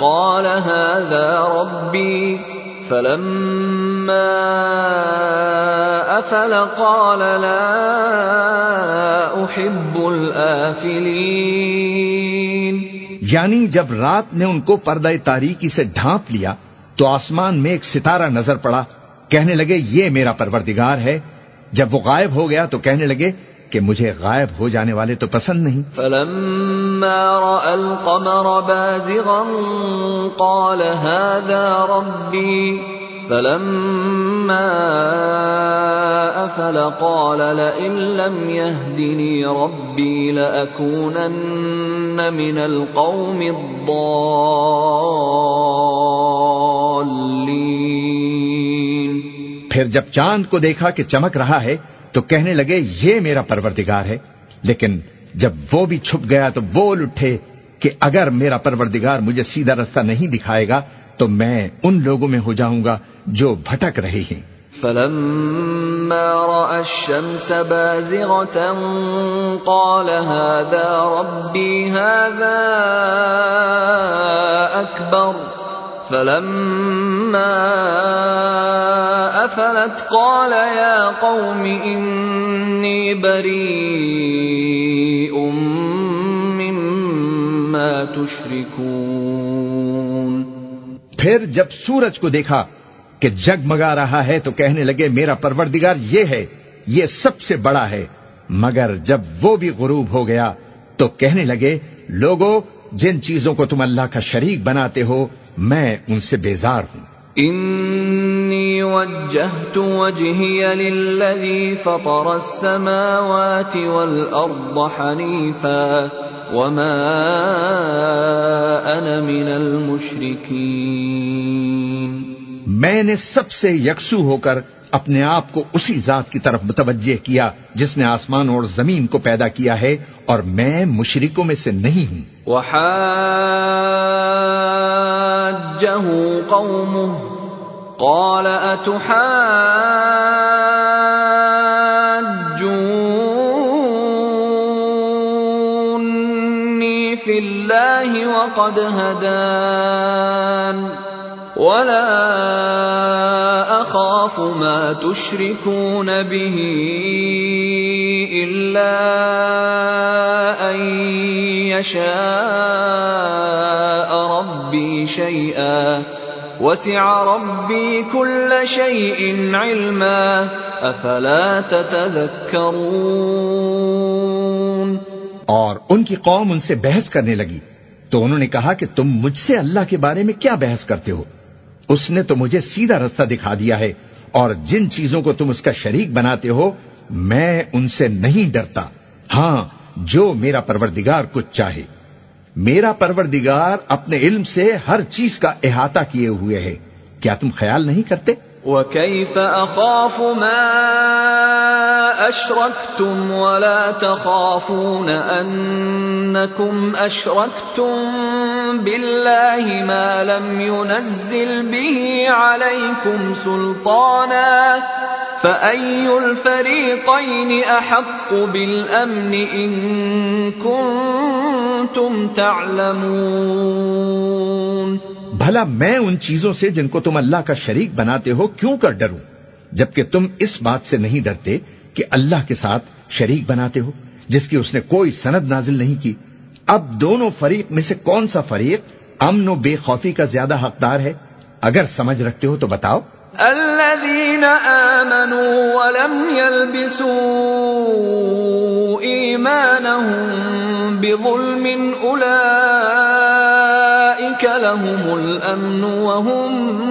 قال هذا ربي فلما أفل قال لا أحب الآفلين. یعنی جب رات نے ان کو پردہ تاریکی سے ڈھانپ لیا تو آسمان میں ایک ستارہ نظر پڑا، کہنے لگے یہ میرا پروردگار ہے۔ جب وہ غائب ہو گیا تو کہنے لگے کہ مجھے غائب ہو جانے والے تو پسند نہیں۔ فلما رأى القمر بازغا قال هذا ربي فلما أفل قال لئن لم يهدني ربي لأكونن من القوم الضالين۔ پھر جب چاند کو دیکھا کہ چمک رہا ہے تو کہنے لگے، یہ میرا پروردگار ہے. لیکن جب وہ بھی چھپ گیا تو بول اٹھے کہ اگر میرا پروردگار مجھے سیدھا رستہ نہیں دکھائے گا تو میں ان لوگوں میں ہو جاؤں گا جو بھٹک رہے ہیں۔ فلما رأى الشمس بازغة قال هذا ربي هذا أكبر فلما أفلت قال يا قوم إني بريء مما تشركون. پھر جب سورج کو دیکھا کہ جگمگا رہا ہے تو کہنے لگے میرا پروردگار یہ ہے، یہ سب سے بڑا ہے۔ مگر جب وہ بھی غروب ہو گیا تو کہنے لگے لوگوں جن چیزوں کو تم اللہ کا شریک بناتے ہو میں ان سے بیزار ہوں۔ إني وجهت وجهي للذي فطر السماوات والأرض حنيفا وما أنا من المشركين۔ میں نے سب سے یکسو ہو کر اپنے آپ کو اسی ذات کی طرف متوجہ کیا جس نے آسمان اور زمین کو پیدا کیا ہے اور میں مشرکوں میں سے نہیں ہوں۔ وحاجه قومه، قال أتحاجوني في الله وقد هدان ولا أخاف ما تشركون به إلا أن يشاء ربي شيئا وسع ربي كل شيء علما أفلا تتذكرون اور ان کی قوم ان سے بحث کرنے لگی تو انہوں نے کہا کہ تم مجھ سے اللہ کے بارے میں کیا بحث کرتے ہو؟ اس نے تو مجھے سیدھا رستہ دکھا دیا ہے، اور جن چیزوں کو تم اس کا شریک بناتے ہو، میں ان سے نہیں ڈرتا۔ ہاں جو میرا پروردگار کچھ چاہے۔ میرا پروردگار اپنے علم سے ہر چیز کا احاطہ کیے ہوئے ہے۔ کیا تم خیال نہیں کرتے؟ وكيف أخاف ما أشركتم ولا تخافون أنكم أشركتم بالله ما لم ينزل به عليكم سلطانا، فأي الفريقين أحق بالأمن إن كنتم تعلمون؟ بھلا میں ان چیزوں سے جن کو تم اللہ کا شریک بناتے ہو کیوں کر ڈروں؟ جبکہ تم اس بات سے نہیں ڈرتے کہ اللہ کے ساتھ شریک بناتے ہو، جس کی اس نے کوئی سند نازل نہیں کی۔ اب دونوں فریق میں سے کون سا فریق امن و بے خوفی کا زیادہ حقدار ہے؟ اگر سمجھ رکھتے ہو تو بتاؤ۔ الذين آمنوا ولم يلبسوا إيمانهم بظلم أولئك لهم الأمن وهم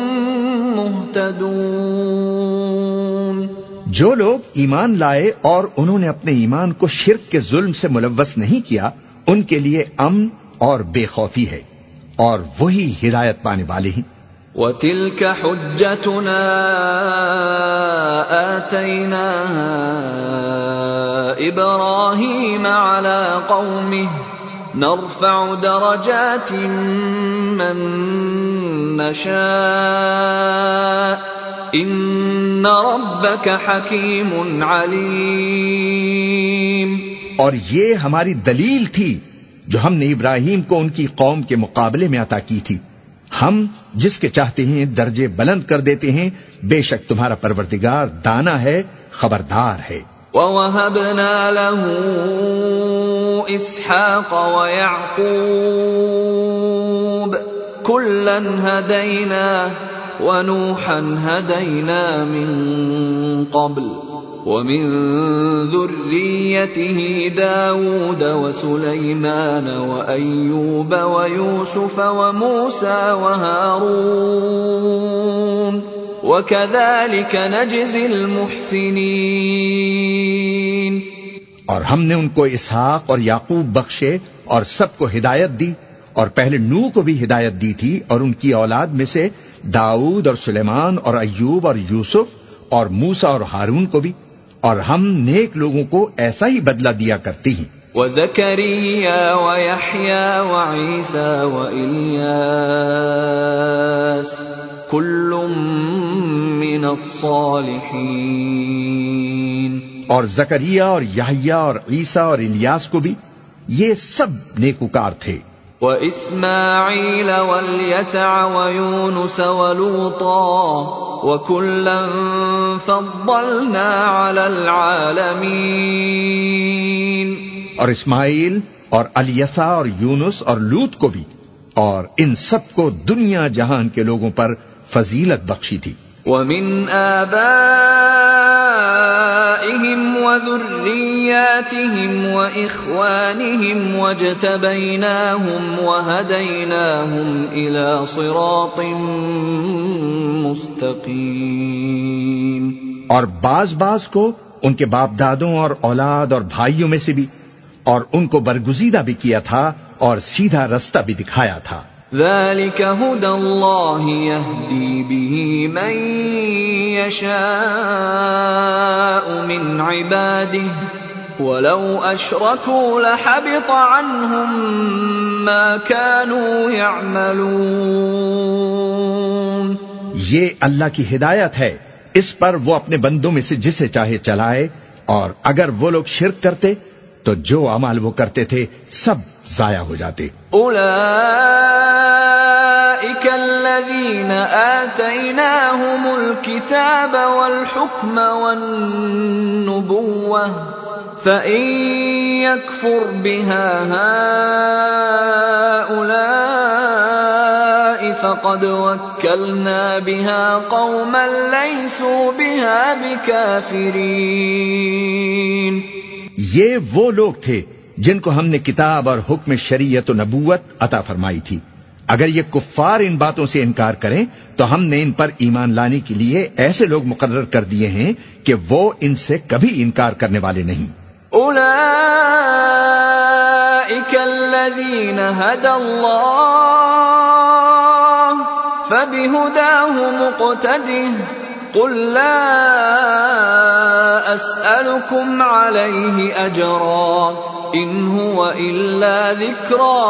مهتدون۔ جو لوگ ایمان لائے اور انہوں نے اپنے ایمان کو شرک کے ظلم سے ملوث نہیں کیا ان کے لیے امن اور بے خوفی ہے اور وہی ہدایت پانے والے ہیں۔ وتلك حجتنا آتيناها إبراهيم على قومه نرفع درجات من نشاء إن ربك حكيم عليم اور یہ ہماری دلیل تھی جو ہم نے ابراہیم کو ان کی قوم کے مقابلے میں عطا کی تھی۔ ہم جس کے چاہتے ہیں درجے بلند کر دیتے ہیں، بے شک تمہارا پروردگار دانا ہے، خبردار ہے۔ ووهبنا له إسحاق ويعقوب كلا هدينا ونوحا هدينا من قبل ومن ذريته داود وسليمان وأيوب ويوسف وموسى وهارون وكذلك نجزي المحسنين اور ہم نے ان کو اسحاق اور یعقوب بخشے اور سب کو ہدایت دی اور پہلے نو کو بھی ہدایت دی تھی اور ان کی اولاد میں سے داؤد اور سلیمان اور ایوب اور یوسف اور موسا اور ہارون کو بھی اور ہم نیک لوگوں کو ایسا ہی بدلہ دیا کرتی ہیں۔ وزكريا ويحيى وعيسى وإلياس كل من الصالحين۔ اور زکریا اور یحییٰ اور عیسیٰ اور الیاس کو بھی یہ سب نیکوکار تھے۔ وإسماعيل واليسع ويونس ولوطا وكلا فضلنا على العالمين. اور اسماعیل اور الیسا اور یونس اور لوت کو بھی اور ان سب کو دنیا جہان کے لوگوں پر فضیلت بخشی تھی۔ ومن آبائهم وذرياتهم وإخوانهم واجتبيناهم وهديناهم إلى صراط مستقيم. اور بعض بعض کو ان کے باپ دادوں اور اولاد اور بھائیوں میں سے بھی اور ان کو برگزیدہ بھی کیا تھا اور سیدھا رستہ بھی دکھایا تھا۔ ذلك هدى الله يهدي به من يشاء من عباده ولو أشركوا لحبط عنهم ما كانوا يعملون یہ اللہ کی ہدایت ہے۔ اس پر وہ اپنے بندوں میں سے جسے چاہے چلائے اور اگر وہ لوگ شرک کرتے تو جو عمل وہ کرتے تھے سب ضائع ہو جاتے۔ الذين آتيناهم الكتاب والحكم والنبوة فإن يكفر بها هؤلاء فقد وكلنا بها قوما ليسوا بها بكافرين۔ یہ وہ لوگ تھے جن کو ہم نے کتاب اور حکم شریعت و نبوت عطا فرمائی تھی۔ اگر یہ کفار ان باتوں سے انکار کریں، تو ہم نے ان پر ایمان لانے کے لیے ایسے لوگ مقرر کر دیے ہیں کہ وہ ان سے کبھی انکار کرنے والے نہیں۔ الذين هدى الله فبهداه مقتده قل لا أسألكم عليه أجرا ان هو الا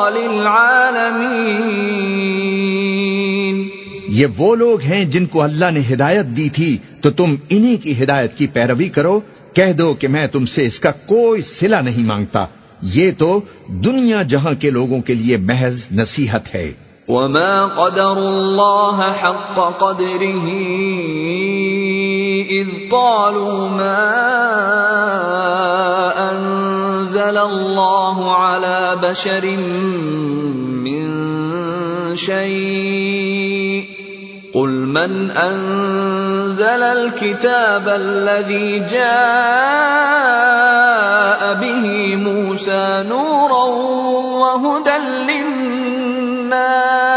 للعالمین یہ وہ لوگ ہیں جن کو اللہ نے ہدایت دی تھی تو تم انہی کی ہدایت کی پیروی کرو۔ کہہ دو کہ میں تم سے اس کا کوئی سلا نہیں مانگتا۔ یہ تو دنیا جہاں کے لوگوں کے لیے محض نصیحت ہے۔ وما قدر الله حق قدره اذ قالوا ما انزل الله على بشر من شيء. قل من انزل الكتاب الذي جاء به موسى نورا وهدى للناس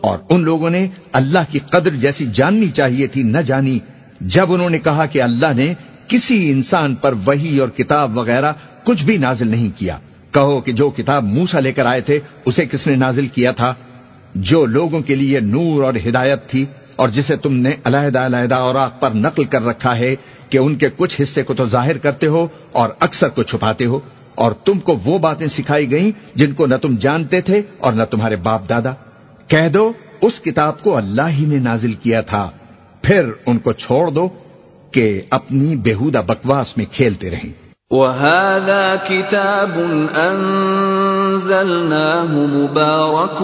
اور ان لوگوں نے اللہ کی قدر جیسی جاننی چاہیے تھی، نہ جانی۔ جب انہوں نے کہا کہ اللہ نے کسی انسان پر وہی اور کتاب وغیرہ کچھ بھی نازل نہیں کیا، کہو کہ جو کتاب موسا لے کر آئے تھے، اسے کس نے نازل کیا تھا؟ جو لوگوں کے لیے نور اور ہدایت تھی اور جسے تم نے علیحدہ علیحدہ اور پر نقل کر رکھا ہے کہ ان کے کچھ حصے کو تو ظاہر کرتے ہو اور اکثر کو چھپاتے ہو، اور تم کو وہ باتیں سکھائی گئیں جن کو نہ تم جانتے تھے اور نہ تمہارے باپ دادا۔ کہہ دو، اس کتاب کو اللہ ہی نے نازل کیا تھا، پھر ان کو چھوڑ دو کہ اپنی بےحودہ بکواس میں کھیلتے رہیں۔ وهذا كتاب أنزلناه مبارك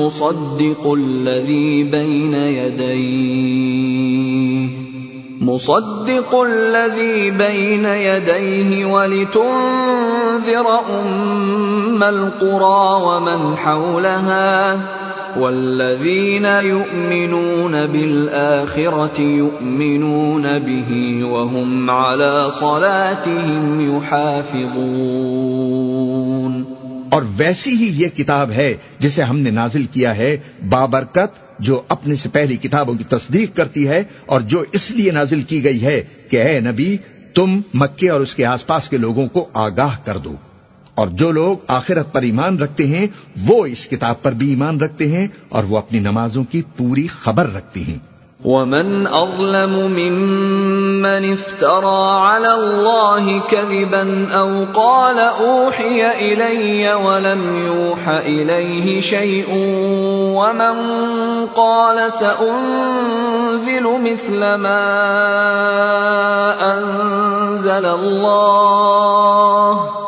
مصدق الذي بين يديه۔ مصدق الذي بين يديه ولتنذر أم القرى ومن حولها۔ والذين يؤمنون بالآخرة يؤمنون به وهم على صلاتهم يحافظون اور ویسی ہی یہ کتاب ہے جسے ہم نے نازل کیا ہے، بابرکت، جو اپنے سے پہلی کتابوں کی تصدیق کرتی ہے اور جو اس لیے نازل کی گئی ہے کہ اے نبی، تم مکے اور اس کے آس پاس کے لوگوں کو آگاہ کر دو۔ اور جو لوگ آخرت پر ایمان رکھتے ہیں، وہ اس کتاب پر بھی ایمان رکھتے ہیں اور وہ اپنی نمازوں کی پوری خبر رکھتے ہیں۔ ومن اظلم ممن افترى على الله كذبا او قال اوحي الي ولم يوحى اليه شيء ومن قال سانزل مثل ما انزل الله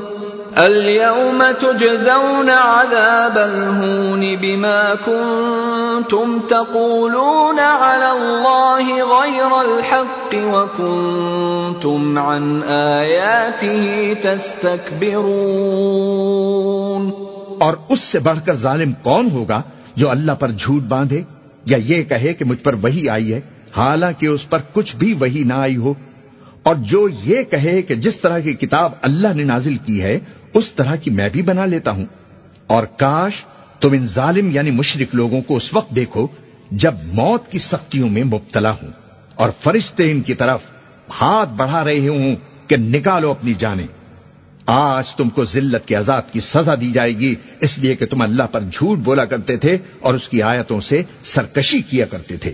اليوم تجزون عذاب الهون بما كنتم تقولون على الله غير الحق وكنتم عن آياته تستكبرون اور اس سے بڑھ کر ظالم کون ہوگا جو اللہ پر جھوٹ باندھے یا یہ کہے کہ مجھ پر وہی آئی ہے؟ حالانکہ اس پر کچھ بھی وہی نہ آئی ہو اور جو یہ کہے کہ جس طرح کی کتاب اللہ نے نازل کی ہے، اس طرح کی میں بھی بنا لیتا ہوں۔ اور کاش تم ان ظالم یعنی مشرق لوگوں کو اس وقت دیکھو جب موت کی سختیوں میں مبتلا ہوں اور فرشتے ان کی طرف ہاتھ بڑھا رہے ہوں کہ نکالو اپنی جانیں۔ آج تم کو ذلت کے عذاب کی سزا دی جائے گی، اس لیے کہ تم اللہ پر جھوٹ بولا کرتے تھے اور اس کی آیتوں سے سرکشی کیا کرتے تھے۔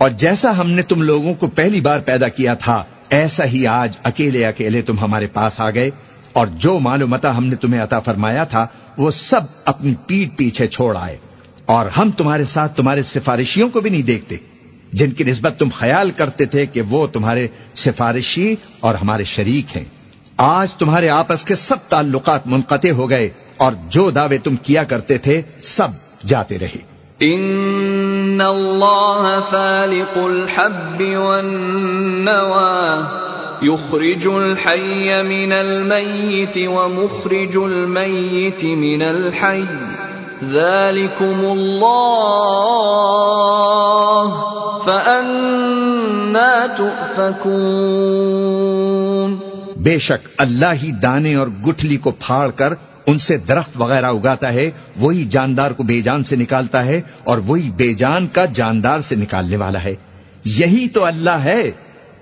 اور جیسا ہم نے تم لوگوں کو پہلی بار پیدا کیا تھا، ایسا ہی آج اکیلے اکیلے تم ہمارے پاس آ گئے۔ اور جو معلومتا ہم نے تمہیں عطا فرمایا تھا، وہ سب اپنی پیٹ پیچھے چھوڑ آئے۔ اور ہم تمہارے ساتھ تمہارے سفارشیوں کو بھی نہیں دیکھتے، جن کی نسبت تم خیال کرتے تھے کہ وہ تمہارے سفارشی اور ہمارے شریک ہیں۔ آج تمہارے آپس کے سب تعلقات منقطع ہو گئے اور جو دعوے تم کیا کرتے تھے، سب جاتے رہے۔ ان اللہ فالق الحب والنوى يخرج الحي من الميت ومخرج الميت من الحي ذلكم الله فأنا تؤفكون بے شک اللہ ہی دانے اور گٹھلی کو پھاڑ کر ان سے درخت وغیرہ اگاتا ہے وہی جاندار کو بے جان سے نکالتا ہے اور وہی بے جان کا جاندار سے نکالنے والا ہے۔ یہی تو اللہ ہے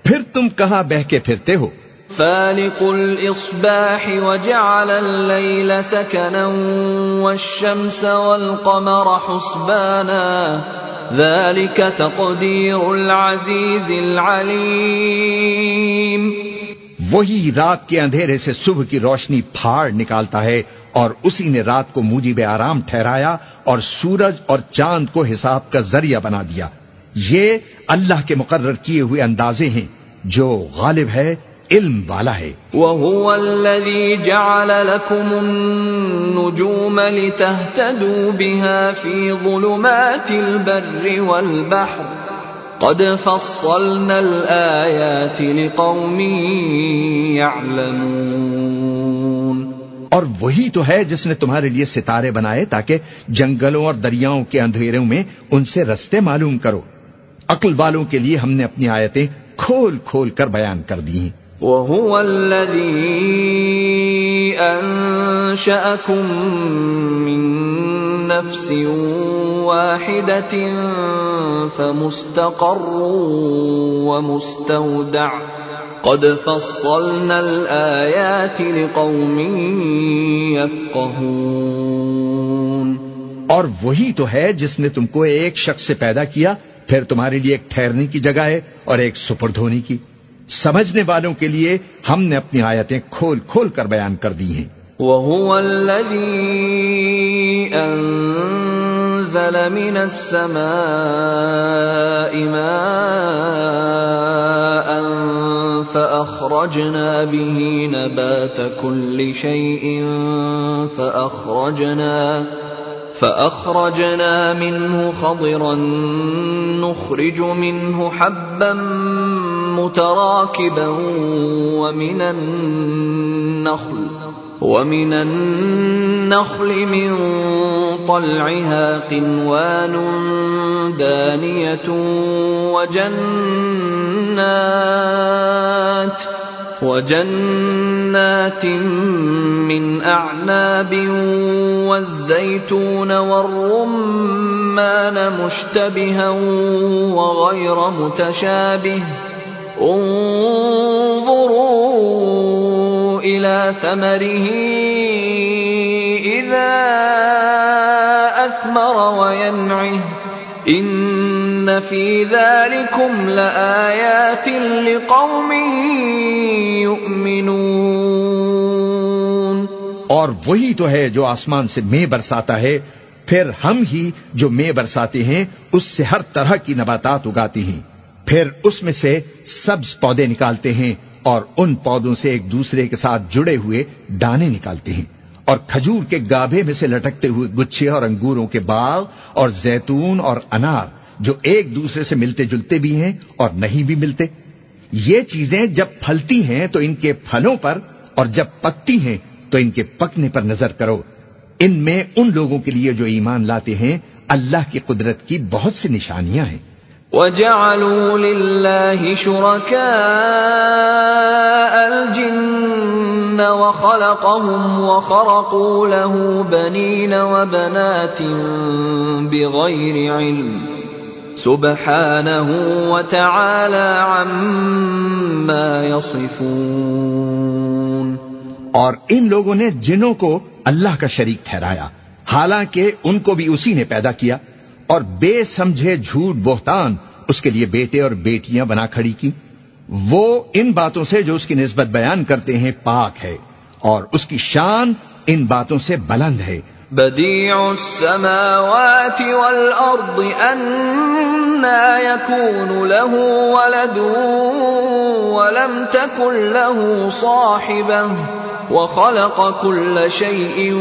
پھر تم کہاں بہ کے پھرتے ہو؟ فالق الاصباح وجعل الليل سكنا والشمس والقمر حسبانا ذلك تقدير العزيز العليم۔ وہی رات کے اندھیرے سے صبح کی روشنی پھاڑ نکالتا ہے اور اسی نے رات کو موجب آرام ٹھہرایا اور سورج اور چاند کو حساب کا ذریعہ بنا دیا۔ یہ اللہ کے مقرر کیے ہوئے اندازے ہیں۔ جو غالب ہے، علم والا ہے۔ وَهُوَ الَّذِي جَعَلَ لَكُمُ النُّجُومَ لِتَهْتَدُوا بِهَا فِي ظُلُمَاتِ الْبَرِّ وَالْبَحْرِ قد فصلنا الآيات لقوم يعلمون اور وہی تو ہے جس نے تمہارے لیے ستارے بنائے تاکہ جنگلوں اور دریاؤں کے اندھیروں میں ان سے رستے معلوم کرو۔ عقل والوں کے لیے ہم نے اپنی آیتیں کھول کھول کر بیان کر دی ہیں۔ وهو الذي أنشأكم من نفس واحدة فمستقر ومستودع قد فصلنا الآيات لقوم يفقهون اور وہی تو ہے جس نے تم کو ایک شخص سے پیدا کیا پھر تمہارے لیے ایک ٹھہرنے کی جگہ ہے اور ایک سپرد ہونے کی۔ سمجھنے والوں کے لیے ہم نے اپنی آیتیں کھول کھول کر بیان کر دی ہیں۔ وهو الذي أنزل من السماء ماء فأخرجنا به نبات كل شيء فأخرجنا فأخرجنا منه خضرا نخرج منه حبا متراكبا ومن النخل ومن النخل من طلعها قنوان دانية وجنات وجنات من أعناب والزيتون والرمان مشتبها وغير متشابه. انظروا إلى ثمره إذا أثمر وينعه إن في ذلكم لآيات لقوم يؤمنون اور وہی تو ہے جو آسمان سے میں برساتا ہے۔ پھر ہم ہی جو میں برساتے ہیں، اس سے ہر طرح کی نباتات اگاتے ہیں۔ پھر اس میں سے سبز پودے نکالتے ہیں اور ان پودوں سے ایک دوسرے کے ساتھ جڑے ہوئے دانے نکالتے ہیں۔ اور کھجور کے گابے میں سے لٹکتے ہوئے گچھے اور انگوروں کے باغ اور زیتون اور انار جو ایک دوسرے سے ملتے جلتے بھی ہیں اور نہیں بھی ملتے۔ یہ چیزیں جب پھلتی ہیں تو ان کے پھلوں پر اور جب پکتی ہیں تو ان کے پکنے پر نظر کرو۔ ان میں ان لوگوں کے لیے جو ایمان لاتے ہیں اللہ کی قدرت کی بہت سی نشانیاں ہیں۔ وَجَعَلُوا لِلَّهِ شُرَكَاءَ الْجِنَّ وَخَلَقَهُمْ وَخَرَقُوا لَهُ بَنِينَ وَبَنَاتٍ بِغَيْرِ عِلْمٍ سُبْحَانَهُ وَتَعَالَى عَمَّا يَصِفُونَ اور ان لوگوں نے جنوں کو اللہ کا شریک ٹھہرایا، حالانکہ ان کو بھی اسی نے پیدا کیا۔ اور بے سمجھے جھوٹ بہتان اس کے لیے بیٹے اور بیٹیاں بنا کھڑی کی۔ وہ ان باتوں سے جو اس کی نسبت بیان کرتے ہیں پاک ہے اور اس کی شان ان باتوں سے بلند ہے۔ بديع السماوات والأرض أنا يكون له ولد ولم تكن له صاحبة وخلق كل شيء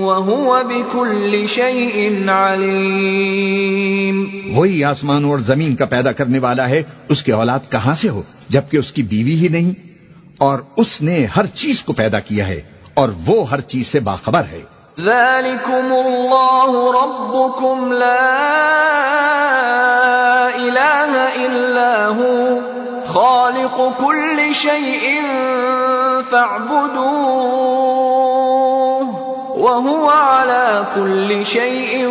وهو بكل شيء عليم. وہی آسمان اور زمین کا پیدا کرنے والا ہے اس کی اولاد کہاں سے ہو؟ جبکہ اس کی بیوی ہی نہیں۔ اور اس نے ہر چیز کو پیدا کیا ہے اور وہ ہر چیز سے باخبر ہے۔ ذلكم الله ربكم لا إله إلا هو خالق كل شيء فاعبدوه وهو على كل شيء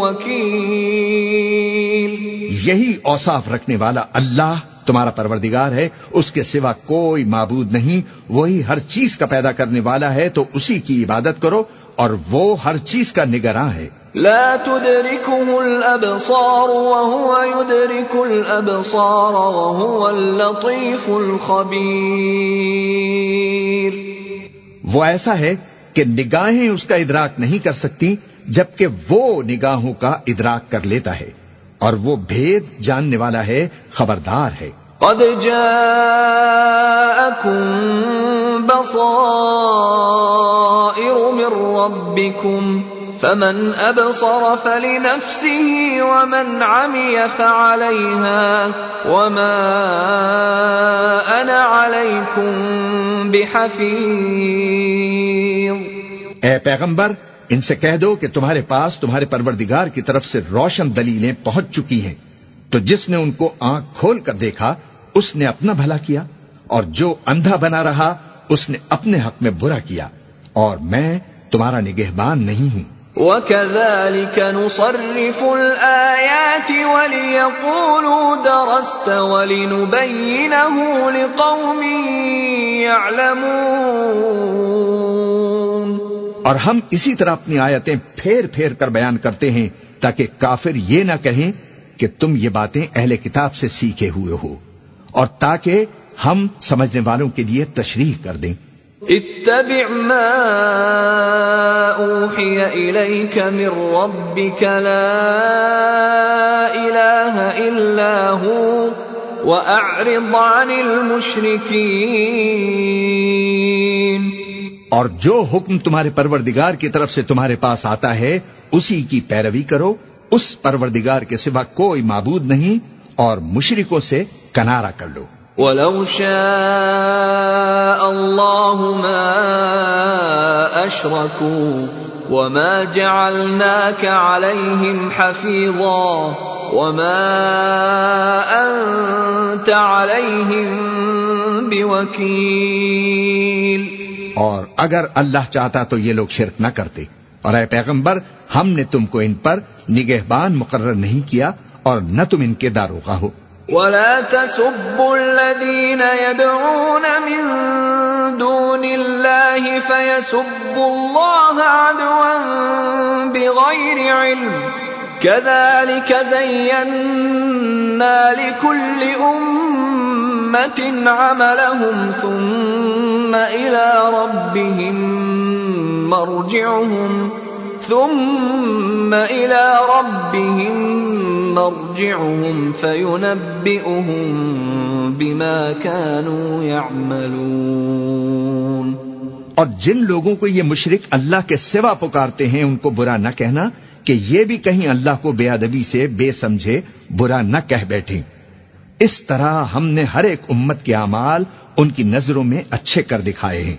وكيل. یہی اوصاف رکھنے والا اللہ تمہارا پروردگار ہے، اس کے سوا کوئی معبود نہیں، وہی ہر چیز کا پیدا کرنے والا ہے، تو اسی کی عبادت کرو اور وہ ہر چیز کا نگراں ہے۔ لا تدركه الأبصار وهو يدرك الأبصار وهو اللطيف الخبير وہ ایسا ہے کہ نگاہیں اس کا ادراک نہیں کر سکتی جبکہ وہ نگاہوں کا ادراک کر لیتا ہے۔ اور وہ بھید جاننے والا ہے خبردار ہے۔ قد جاءكم بصائر من ربكم فمن أبصر فلنفسه ومن عمي فعليها وما أنا عليكم بحفيظ اے پیغمبر، ان سے کہہ دو کہ تمہارے پاس تمہارے پروردگار کی طرف سے روشن دلیلیں پہنچ چکی ہیں۔ تو جس نے ان کو آنکھ کھول کر دیکھا اس نے اپنا بھلا کیا اور جو اندھا بنا رہا اس نے اپنے حق میں برا کیا اور میں تمہارا نگہبان نہیں ہوں۔ وكذلك نصرف الآيات وليقولوا درست ولنبينه لقوم يعلمون۔ اور ہم اسی طرح اپنی آیتیں پھیر پھیر کر بیان کرتے ہیں تاکہ کافر یہ نہ کہیں کہ تم یہ باتیں اہل کتاب سے سیکھے ہوئے ہو۔ اور تاکہ ہم سمجھنے والوں کے لیے تشریح کر دیں۔ اتبع ما اوحي اليك من ربك لا اله الا هو واعرض عن المشركين اور جو حکم تمہارے پروردگار کی طرف سے تمہارے پاس آتا ہے اسی کی پیروی کرو۔ اس پروردگار کے سوا کوئی معبود نہیں۔ اور مشرکوں سے کنارہ کر لو۔ ولو شاء الله ما أشركوا وما جعلناك عليهم حفيظا وما أنت عليهم بوكيل۔ اور اگر اللہ چاہتا تو یہ لوگ شرک نہ کرتے۔ اور اے پیغمبر ہم نے تم کو ان پر نگہبان مقرر نہیں کیا۔ اور نہ تم ان کے داروغہ ہو۔ ولا تسبوا الذين يدعون من دون الله فيسبوا الله عدوا بغير علم كذلك زينا لكل أمة عملهم ثم إلى ربهم مرجعهم ثم إلى ربهم مرجعهم فينبئهم بما كانوا يعملون۔ اور جن لوگوں کو یہ مشرق اللہ کے سوا پکارتے ہیں، ان کو برا نہ کہنا کہ یہ بھی کہیں اللہ کو بے ادبی سے بے سمجھے برا نہ کہہ بیٹھے۔ اس طرح ہم نے ہر ایک امت کے اعمال ان کی نظروں میں اچھے کر دکھائے ہیں۔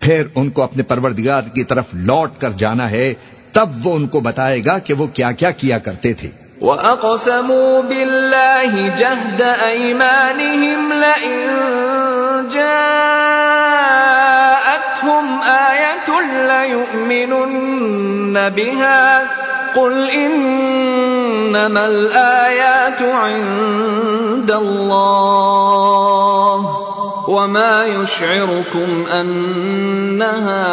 پھر ان کو اپنے پروردگار کی طرف لوٹ کر جانا ہے، تب وہ ان کو بتائے گا کہ وہ کیا کیا کیا کرتے تھے۔ وَأَقْسَمُوا بِاللَّهِ جَهْدَ أَيْمَانِهِمْ لَئِن جَاءَتْهُمْ آيَةٌ لَيُؤْمِنُنَّ بِهَا قل انما الايات عند الله وما يشعركم انها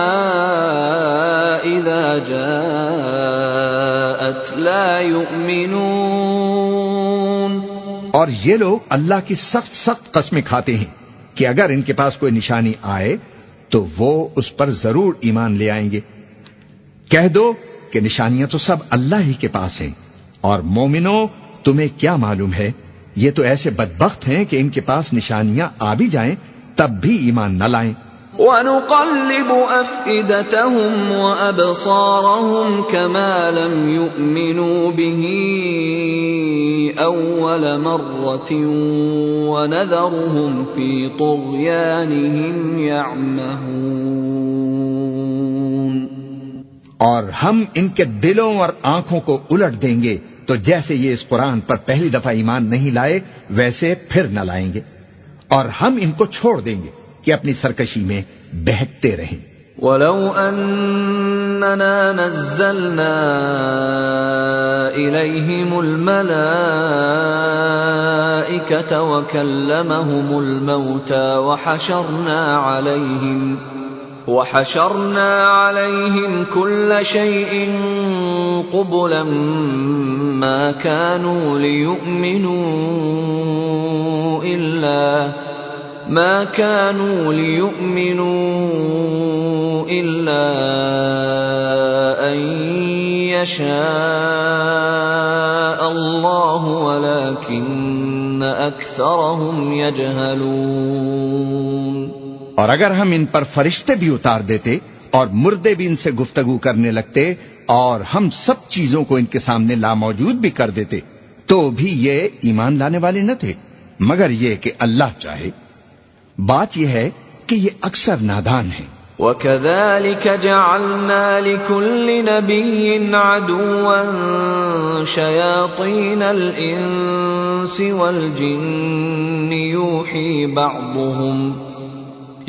اذا جاءت لا يؤمنون۔ اور یہ لوگ اللہ کی سخت سخت قسمیں کھاتے ہیں کہ اگر ان کے پاس کوئی نشانی آئے تو وہ اس پر ضرور ایمان لے آئیں گے۔ کہہ دو کہ نشانیاں تو سب اللہ ہی کے پاس ہیں اور مومنو تمہیں کیا معلوم ہے؟ یہ تو ایسے بدبخت ہیں کہ ان کے پاس نشانیاں آ بھی جائیں تب بھی ایمان نہ لائیں۔ وَنُقَلِّبُ أَفْئِدَتَهُمْ وَأَبْصَارَهُمْ كَمَا لَمْ يُؤْمِنُوا بِهِ أَوَّلَ مَرَّةٍ وَنَذَرُهُمْ فِي طُغْيَانِهِمْ يَعْمَهُونَ۔ اور ہم ان کے دلوں اور آنکھوں کو الٹ دیں گے۔ تو جیسے یہ اس قرآن پر پہلی دفعہ ایمان نہیں لائے، ویسے پھر نہ لائیں گے۔ اور ہم ان کو چھوڑ دیں گے کہ اپنی سرکشی میں بہکتے رہیں۔ ولو اننا نزلنا اليهم وكلمهم الموتى وحشرنا عليهم وحشرنا عليهم كل شيء قبلا ما كانوا ليؤمنوا إلا ما كانوا ليؤمنوا إلا أن يشاء الله ولكن أكثرهم يجهلون اور اگر ہم ان پر فرشتے بھی اتار دیتے اور مردے بھی ان سے گفتگو کرنے لگتے اور ہم سب چیزوں کو ان کے سامنے لاموجود بھی کر دیتے، تو بھی یہ ایمان لانے والے نہ تھے۔ مگر یہ کہ اللہ چاہے۔ بات یہ ہے کہ یہ اکثر نادان ہیں۔ وَكَذَلِكَ جَعَلْنَا لِكُلِّ نَبِيٍّ عَدُوًا شَيَاطِينَ الْإِنسِ وَالْجِنِّ يُوحِي بَعْضُهُمْ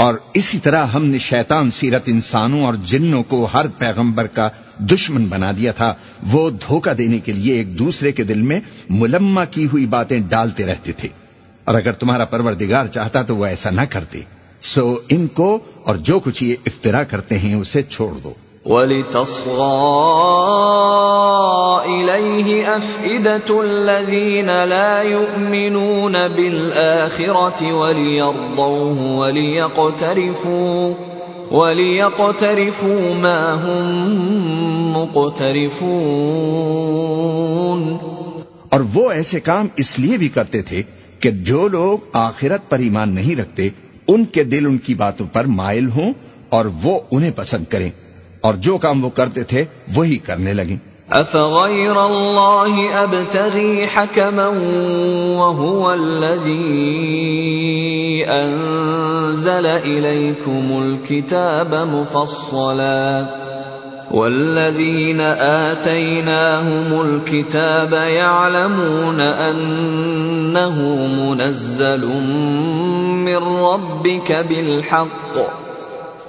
اور اسی طرح ہم نے شیطان سیرت انسانوں اور جنوں کو ہر پیغمبر کا دشمن بنا دیا تھا، وہ دھوکہ دینے کے لیے ایک دوسرے کے دل میں ملما کی ہوئی باتیں ڈالتے رہتے تھے۔ اور اگر تمہارا پروردگار چاہتا تو وہ ایسا نہ کرتے۔ سو ان کو اور جو کچھ یہ افطرا کرتے ہیں، اسے چھوڑ دو۔ وَلِتَصْغَى إِلَيْهِ أَفْئِدَةُ الَّذِينَ لَا يُؤْمِنُونَ بِالْآخِرَةِ وَلِيَرْضَوْهُ وَلِيَقْتَرِفُوا وَلِيَقْتَرِفُوا مَا هُمْ مُقْتَرِفُونَ۔ اور وہ ایسے کام اس لیے بھی کرتے تھے کہ جو لوگ آخرت پر ایمان نہیں رکھتے، ان کے دل ان کی باتوں پر مائل ہوں اور وہ انہیں پسند کریں۔ اور جو کام وہ کرتے تھے وہی کرنے لگیں۔ افغیر اللہ ابتغی حکما وهو الذی انزل الیکم الكتاب مفصلا والذين آتيناهم الكتاب يعلمون أنه منزل من ربك بالحق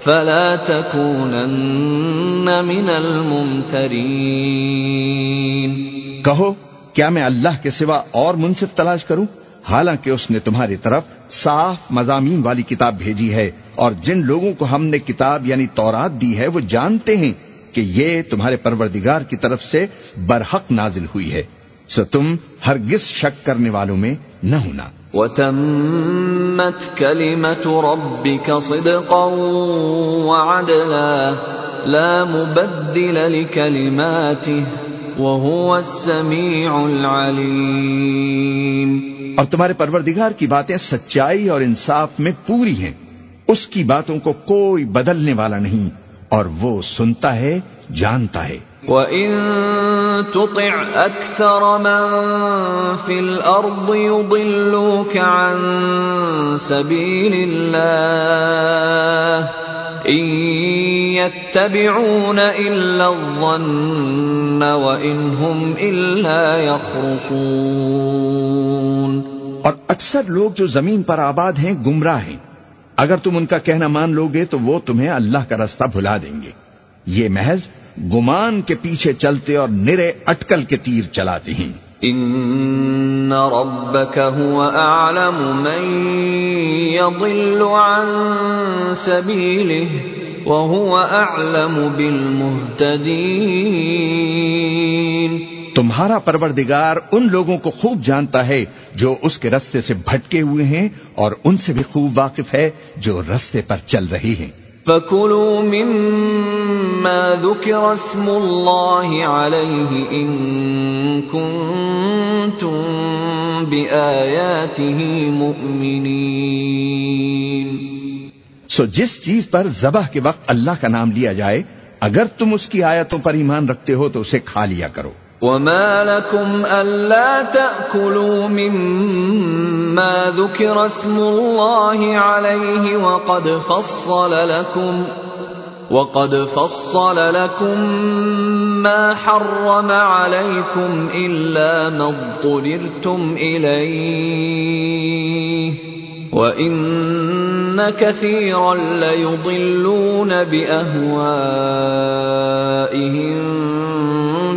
فلا تكونن من الممترين. کہو، کیا میں اللہ کے سوا اور منصف تلاش کروں؟ حالانکہ اس نے تمہاری طرف صاف مضامین والی کتاب بھیجی ہے، اور جن لوگوں کو ہم نے کتاب یعنی تورات دی ہے، وہ جانتے ہیں کہ یہ تمہارے پروردگار کی طرف سے برحق نازل ہوئی ہے۔ سو تم ہرگز شک کرنے والوں میں نہ ہونا۔ وتمت كلمة ربك صدقا وعدلا لا مبدل لكلماته وهو السميع العليم۔ اور تمہارے پروردگار کی باتیں سچائی اور انصاف میں پوری ہیں۔ اس کی باتوں کو کوئی بدلنے والا نہیں اور وہ سنتا ہے جانتا ہے۔ وَإِن تُطِعْ أَكْثَرَ مَن فِي الْأَرْضِ يُضِلُّوكَ عَن سَبِيلِ اللَّهِ إِن يَتَّبِعُونَ إِلَّا الظَّنَّ وَإِنْ هُمْ إِلَّا يَخْرُصُونَ۔ اور اکثر لوگ جو زمین پر آباد ہیں گمراہ ہیں۔ اگر تم ان کا کہنا مان لوگے تو وہ تمہیں اللہ کا رستہ بھلا دیں گے۔ یہ محض گمان کے پیچھے چلتے اور نرے اٹکل کے تیر چلاتے ہیں۔ ان ربك هو اعلم من يضل عن سبيله وهو اعلم بالمهتدين تمہارا پروردگار ان لوگوں کو خوب جانتا ہے جو اس کے رستے سے بھٹکے ہوئے ہیں اور ان سے بھی خوب واقف ہے جو رستے پر چل رہی ہیں۔ فَكُلُوا مِمَّا ذُكِرَ اسْمُ اللَّهِ عَلَيْهِ إِن كُنتُم بِآيَاتِهِ مُؤْمِنِينَ۔ سو جس چیز پر ذبح کے وقت اللہ کا نام لیا جائے، اگر تم اس کی آیتوں پر ایمان رکھتے ہو تو اسے کھا لیا کرو۔ وما لكم ألا تأكلوا مما ذكر اسم الله عليه وقد فصل لكم وقد فصل لكم ما حرم عليكم إلا ما اضطررتم إليه وإن كثيرا ليضلون بأهوائهم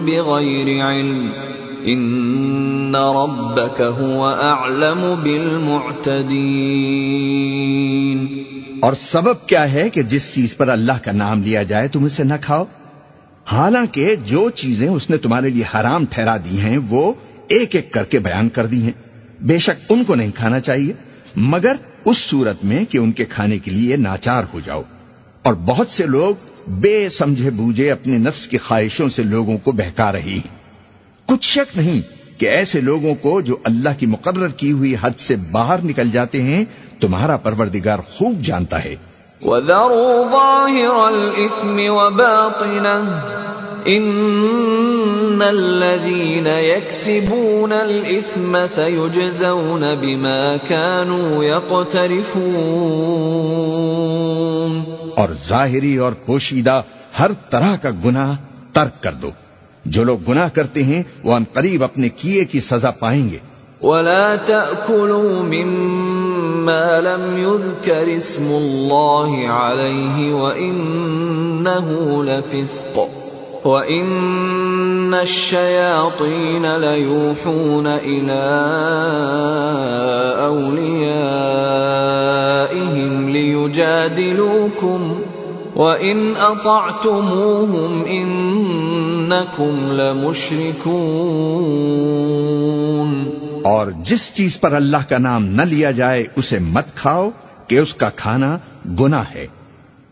بغير علم. ان ربك هو اعلم بالمعتدين. اور سبب کیا ہے کہ جس چیز پر اللہ کا نام لیا جائے تم اسے نہ کھاؤ؟ حالانکہ جو چیزیں اس نے تمہارے لیے حرام ٹھہرا دی ہیں، وہ ایک ایک کر کے بیان کر دی ہیں۔ بے شک ان کو نہیں کھانا چاہیے، مگر اس صورت میں کہ ان کے کھانے کے لیے ناچار ہو جاؤ۔ اور بہت سے لوگ بے سمجھے بوجھے اپنے نفس کی خواہشوں سے لوگوں کو بہکا رہی ہیں۔ کچھ شک نہیں کہ ایسے لوگوں کو جو اللہ کی مقرر کی ہوئی حد سے باہر نکل جاتے ہیں، تمہارا پروردگار خوب جانتا ہے۔ وَذَرُوا ظَاهِرَ الْإِثْمِ وَبَاطِنَهُ إِنَّ الَّذِينَ يَكْسِبُونَ الْإِثْمَ سَيُجْزَوْنَ بِمَا كَانُوا يَقْتَرِفُونَ اور ظاہری اور پوشیدہ ہر طرح کا گناہ ترک کر دو۔ جو لوگ گناہ کرتے ہیں، وہ ان قریب اپنے کیے کی سزا پائیں گے۔ ولا تأكلوا مما لم يذكر اسم الله عليه وإنه لفسق۔ وإن الشياطين ليوحون إلى أوليائهم ليجادلوكم وَإِنْ أَطَعْتُمُوهُمْ إِنَّكُمْ لَمُشْرِكُونَ اور جس چیز پر اللہ کا نام نہ لیا جائے، اسے مت کھاؤ کہ اس کا کھانا گناہ ہے۔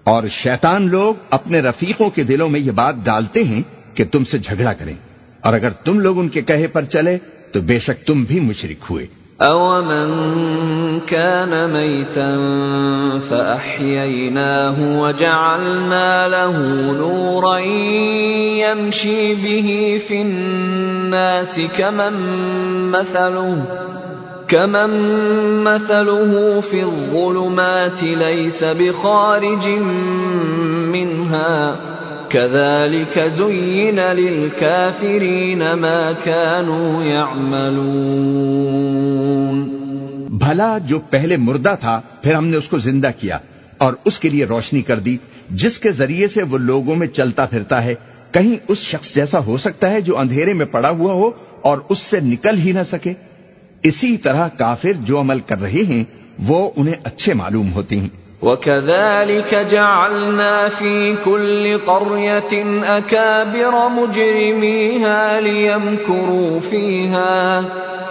اور شیطان لوگ اپنے رفیقوں کے دلوں میں یہ بات ڈالتے ہیں کہ تم سے جھگڑا کریں۔ اور اگر تم لوگ ان کے کہے پر چلے، تو بے شک تم بھی مشرک ہوئے۔ أَوَمَنْ كَانَ مَيْتًا فَأَحْيَيْنَاهُ وَجَعَلْنَا لَهُ نُورًا يَمْشِي بِهِ فِي النَّاسِ كَمَنْ مَثَلُهُ كَمَنْ مَثَلُهُ فِي الظُّلُمَاتِ لَيْسَ بِخَارِجٍ مِنْهَا كذلك زين للكافرين ما كانوا يعملون بھلا جو پہلے مردہ تھا، پھر ہم نے اس کو زندہ کیا اور اس کے لیے روشنی کر دی، جس کے ذریعے سے وہ لوگوں میں چلتا پھرتا ہے۔ کہیں اس شخص جیسا ہو سکتا ہے جو اندھیرے میں پڑا ہوا ہو اور اس سے نکل ہی نہ سکے؟ اسی طرح کافر جو عمل کر رہے ہیں وہ انہیں اچھے معلوم ہوتے ہیں۔ وكذلك جعلنا في كل قرية أكابر مجرميها ليمكروا فيها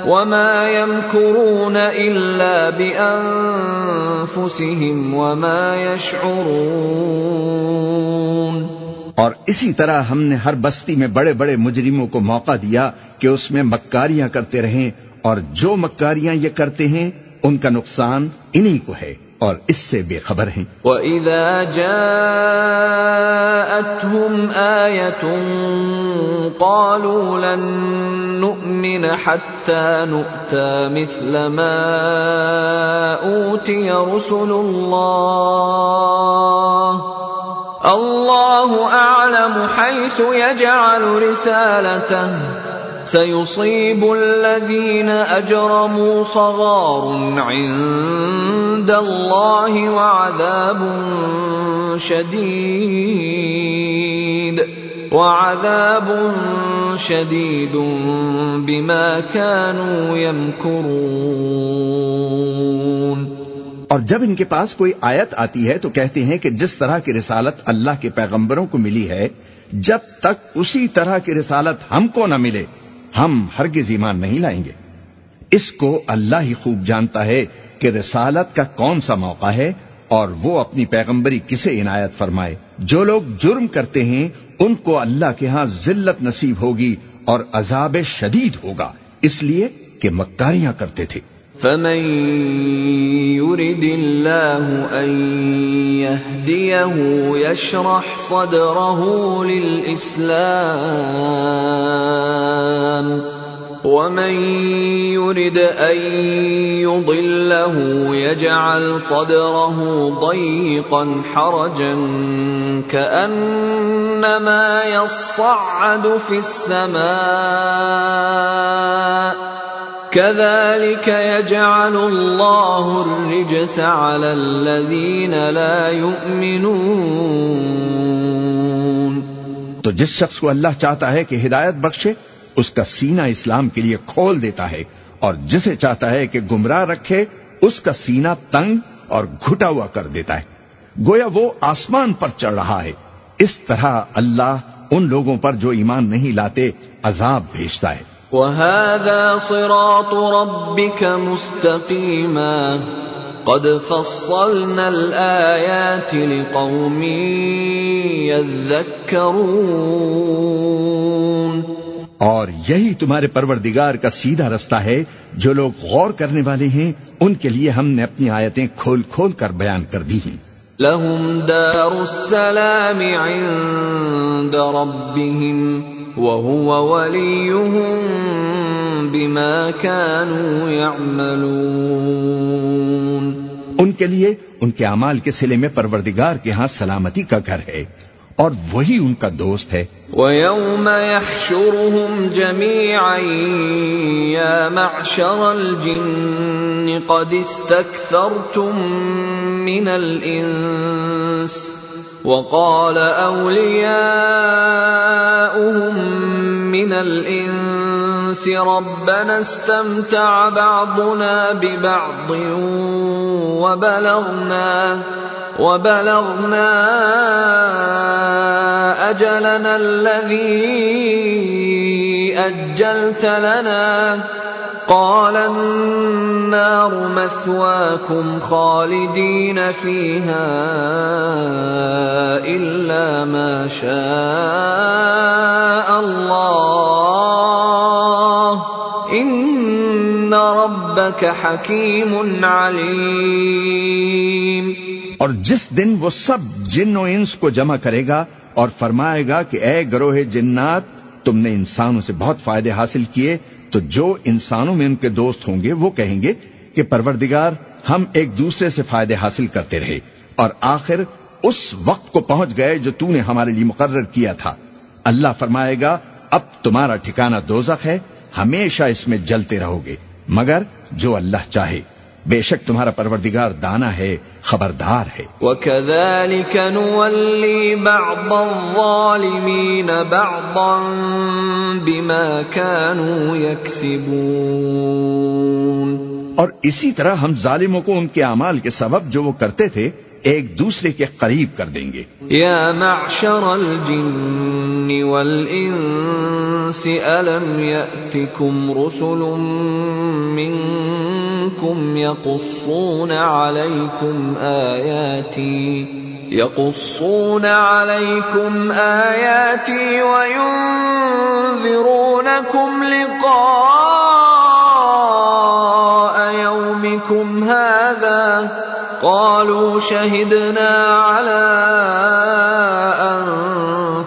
وما يمكرون إلا بأنفسهم وما يشعرون۔ اور اسی طرح ہم نے ہر بستی میں بڑے بڑے مجرموں کو موقع دیا کہ اس میں مکاریاں کرتے رہیں اور جو مکاریاں یہ کرتے ہیں، ان کا نقصان انہی کو ہے اور اس سے بے خبر ہیں۔ وَإِذَا جَاءَتْهُمْ آيَةٌ قَالُوا لَن نُؤْمِنَ حَتَّى نُؤْتَى مِثْلَ مَا أُوتِيَ رُسُلُ اللَّهِ اللہ اعلم حيث يجعل رسالته سيصيب الذين اجرموا صغار عند الله وعذاب شديد وعذاب شديد بما كانوا يمكرون اور جب ان کے پاس کوئی آیت آتی ہے تو کہتے ہیں کہ جس طرح کی رسالت اللہ کے پیغمبروں کو ملی ہے، جب تک اسی طرح کی رسالت ہم کو نہ ملے ہم ہرگز ایمان نہیں لائیں گے۔ اس کو اللہ ہی خوب جانتا ہے کہ رسالت کا کون سا موقع ہے اور وہ اپنی پیغمبری کسے عنایت فرمائے۔ جو لوگ جرم کرتے ہیں، ان کو اللہ کے ہاں ذلت نصیب ہوگی اور عذاب شدید ہوگا۔ اس لیے کہ مکاریاں کرتے تھے۔ فمن يرد الله أن يهديه يشرح صدره للإسلام ومن يرد أن يضله يجعل صدره ضيقا حرجا كأنما يصعد في السماء كذلك يجعل الله الرجس على الذين لا يؤمنون. تو جس شخص کو اللہ چاہتا ہے کہ ہدایت بخشے، اس کا سینہ اسلام کے لیے کھول دیتا ہے اور جسے چاہتا ہے کہ گمراہ رکھے، اس کا سینہ تنگ اور گھٹا ہوا کر دیتا ہے۔ گویا وہ آسمان پر چڑھ رہا ہے۔ اس طرح اللہ ان لوگوں پر جو ایمان نہیں لاتے، عذاب بھیجتا ہے۔ وهذا صراط ربك مستقيما قد فصلنا الآيات لقوم يذكرون اور یہی تمہارے پروردگار کا سیدھا رستہ ہے جو لوگ غور کرنے والے ہیں ان کے لیے ہم نے اپنی آیتیں کھول کھول کر بیان کر دی ہیں۔ لهم دار السلام عند ربهم وهو وليهم بما كانوا يعملون ان کے لیے ان کے اعمال کے سلے میں پروردگار کے ہاں سلامتی کا گھر ہے اور وہی ان کا دوست ہے۔ وَيَوْمَ يَحْشُرُهُمْ جَمِيعًا يَا مَعْشَرَ الْجِنِّ قَدِ اسْتَكْثَرْتُم مِّنَ الْإِنسِ وقال أولياؤهم من الإنس ربنا استمتع بعضنا ببعض وبلغنا وبلغنا أجلنا الذي أجلت لنا قال النار مثواكم خالدين فيها إلا ما شاء الله. إن ربك حكيم عليم. اور جس دن وہ سب جن و انس کو جمع کرے گا اور فرمائے گا کہ اے گروہ جنات، تم نے انسانوں سے بہت فائدے حاصل کیے تو جو انسانوں میں ان کے دوست ہوں گے وہ کہیں گے کہ پروردگار ہم ایک دوسرے سے فائدے حاصل کرتے رہے اور آخر اس وقت کو پہنچ گئے جو تو نے ہمارے لیے مقرر کیا تھا۔ اللہ فرمائے گا، اب تمہارا ٹھکانہ دوزخ ہے، ہمیشہ اس میں جلتے رہو گے، مگر جو اللہ چاہے۔ بے شک تمہارا پروردگار دانا ہے خبردار ہے۔ وَكَذَلِكَ نُوَلِّي بَعْضَ الظَّالِمِينَ بَعْضًا بِمَا كَانُوا يَكْسِبُونَ۔ اور اسی طرح ہم ظالموں کو ان کے اعمال کے سبب جو وہ کرتے تھے ایک دوسرے کے قریب کر دیں گے۔ یا معشر الجن والانس، الم یأتکم رسل منکم یقصون علیکم آیاتی يقصون عليكم آياتي وينذرونكم لقاء يومكم هذا قالوا شهدنا على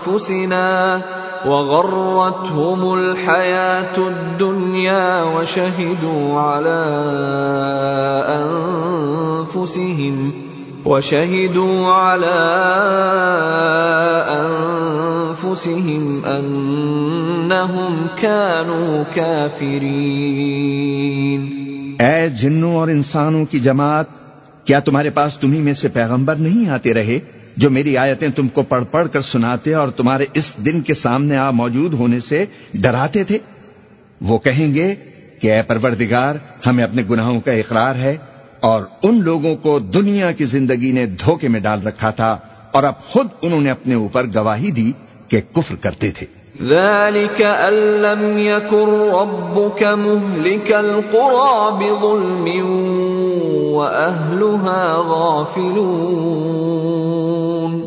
أنفسنا وغرتهم الحياة الدنيا وشهدوا على أنفسهم وشهدوا على أنفسهم أنهم كانوا كافرين. اے جنوں اور انسانوں کی جماعت کیا تمہارے پاس تمہیں میں سے پیغمبر نہیں آتے رہے جو میری آیتیں تم کو پڑھ پڑھ کر سناتے اور تمہارے اس دن کے سامنے آ موجود ہونے سے ڈراتے تھے؟ وہ کہیں گے کہ اے پروردگار، ہمیں اپنے گناہوں کا اقرار ہے اور ان لوگوں کو دنیا کی زندگی نے دھوکے میں ڈال رکھا تھا اور اب خود انہوں نے اپنے اوپر گواہی دی کہ کفر کرتے تھے۔ ذلك أن لم يكن ربك مهلك القرى بظلم وأهلها غافلون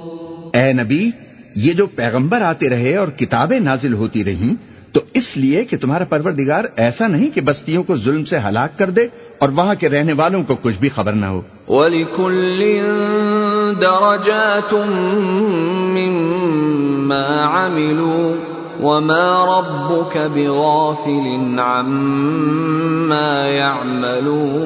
اے نبی یہ جو پیغمبر آتے رہے اور کتابیں نازل ہوتی رہیں تو اس لیے کہ تمہارا پروردگار ایسا نہیں کہ بستیوں کو ظلم سے ہلاک کر دے اور وہاں کے رہنے والوں کو کچھ بھی خبر نہ ہو۔ وَلِكُلٍّ دَرَجَاتٌ مِّمَّا عَمِلُوا۔ وَمَا رَبُّكَ بِغَافِلٍ عَمَّا يَعْمَلُونَ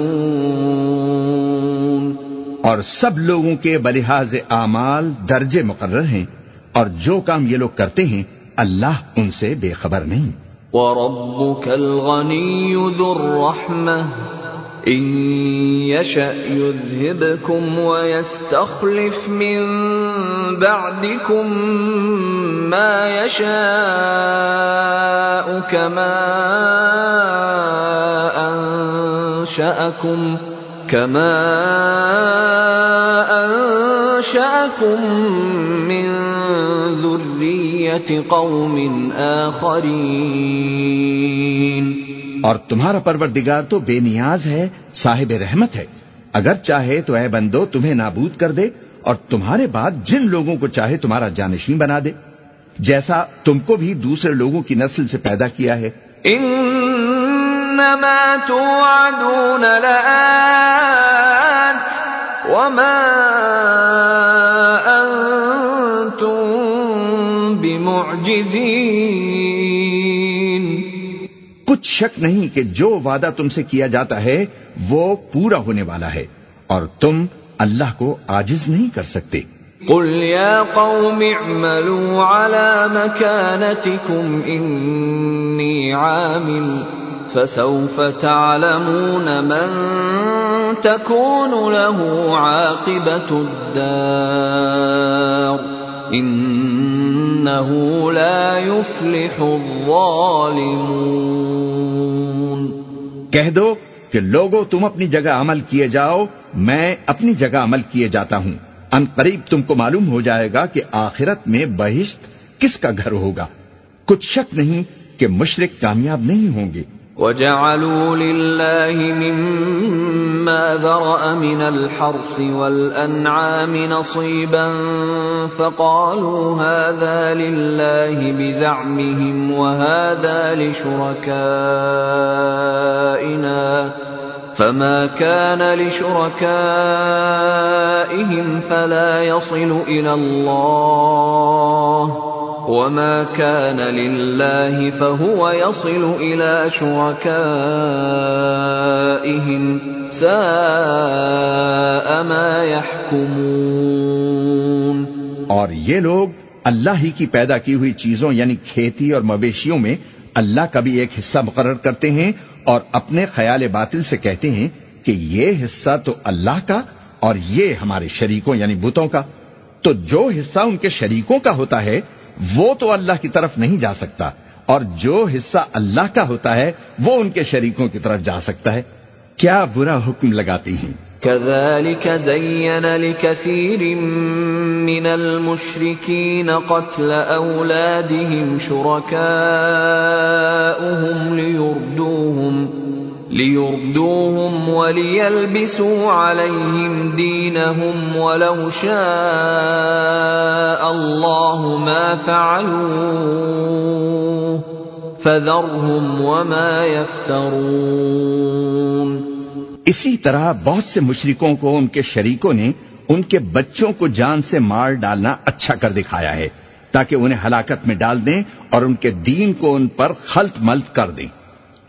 اور سب لوگوں کے بلحاظ اعمال درجے مقرر ہیں اور جو کام یہ لوگ کرتے ہیں اللہ ان سے بے خبر نہیں۔ وَرَبُّكَ الْغَنِيُّ ذُو الرَّحْمَةِ إِن يَشَأْ يُذْهِبْكُمْ وَيَسْتَخْلِفْ مِن بَعْدِكُم مَّا يَشَاءُ كَمَا أَنشَأَكُم كَمَا أَنشَأَكُم مِّن اور تمہارا پروردگار تو بے نیاز ہے، صاحب رحمت ہے۔ اگر چاہے تو اے بندو تمہیں نابود کر دے اور تمہارے بعد جن لوگوں کو چاہے تمہارا جانشین بنا دے۔ جیسا تم کو بھی دوسرے لوگوں کی نسل سے پیدا کیا ہے۔ انما توعدون لآت وما انتم بمعجزین۔ کچھ شک نہیں کہ جو وعدہ تم سے کیا جاتا ہے، وہ پورا ہونے والا ہے، اور تم اللہ کو عاجز نہیں کر سکتے۔ قل يا قوم اعملوا على مكانتكم إني عامل، فسوف تعلمون من تكون له عاقبة الدار۔ إنه لا يفلح الظالمون۔ کہہ دو کہ لوگو، تم اپنی جگہ عمل کیے جاؤ، میں اپنی جگہ عمل کیے جاتا ہوں۔ ان قریب تم کو معلوم ہو جائے گا کہ آخرت میں بہشت کس کا گھر ہوگا۔ کچھ شک نہیں کہ مشرق کامیاب نہیں ہوں گے۔ وجعلوا لله مما ذرأ من الحرث والأنعام نصيبا فقالوا هذا لله بزعمهم وهذا لشركائنا فما كان لشركائهم فلا يصل إلى الله وما كان لله فهو يصل إلى شركائهم ساء ما يحكمون اور یہ لوگ اللہ ہی کی پیدا کی ہوئی چیزوں یعنی کھیتی اور مویشیوں میں اللہ کا بھی ایک حصہ مقرر کرتے ہیں اور اپنے خیال باطل سے کہتے ہیں کہ یہ حصہ تو اللہ کا اور یہ ہمارے شریکوں یعنی بتوں کا۔ تو جو حصہ ان کے شریکوں کا ہوتا ہے وہ تو اللہ کی طرف نہیں جا سکتا، اور جو حصہ اللہ کا ہوتا ہے، وہ ان کے شریکوں کی طرف جا سکتا ہے۔ کیا برا حکم لگاتی ہیں؟ كذلك زين لكثير من المشركين قتل أولادهم شركاؤهم ليردوهم ليردوهم وليلبسوا عليهم دينهم ولو شاء الله ما فعلوه فذرهم وما يفترون اسی طرح بہت سے مشرکوں کو ان کے شریکوں نے ان کے بچوں کو جان سے مار ڈالنا اچھا کر دکھایا ہے تاکہ انہیں ہلاکت میں ڈال دیں اور ان کے دین کو ان پر خلط ملت کر دیں۔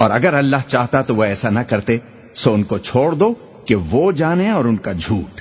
اور اگر اللہ چاہتا تو وہ ایسا نہ کرتے، سو ان کو چھوڑ دو کہ وہ جانے اور ان کا جھوٹ۔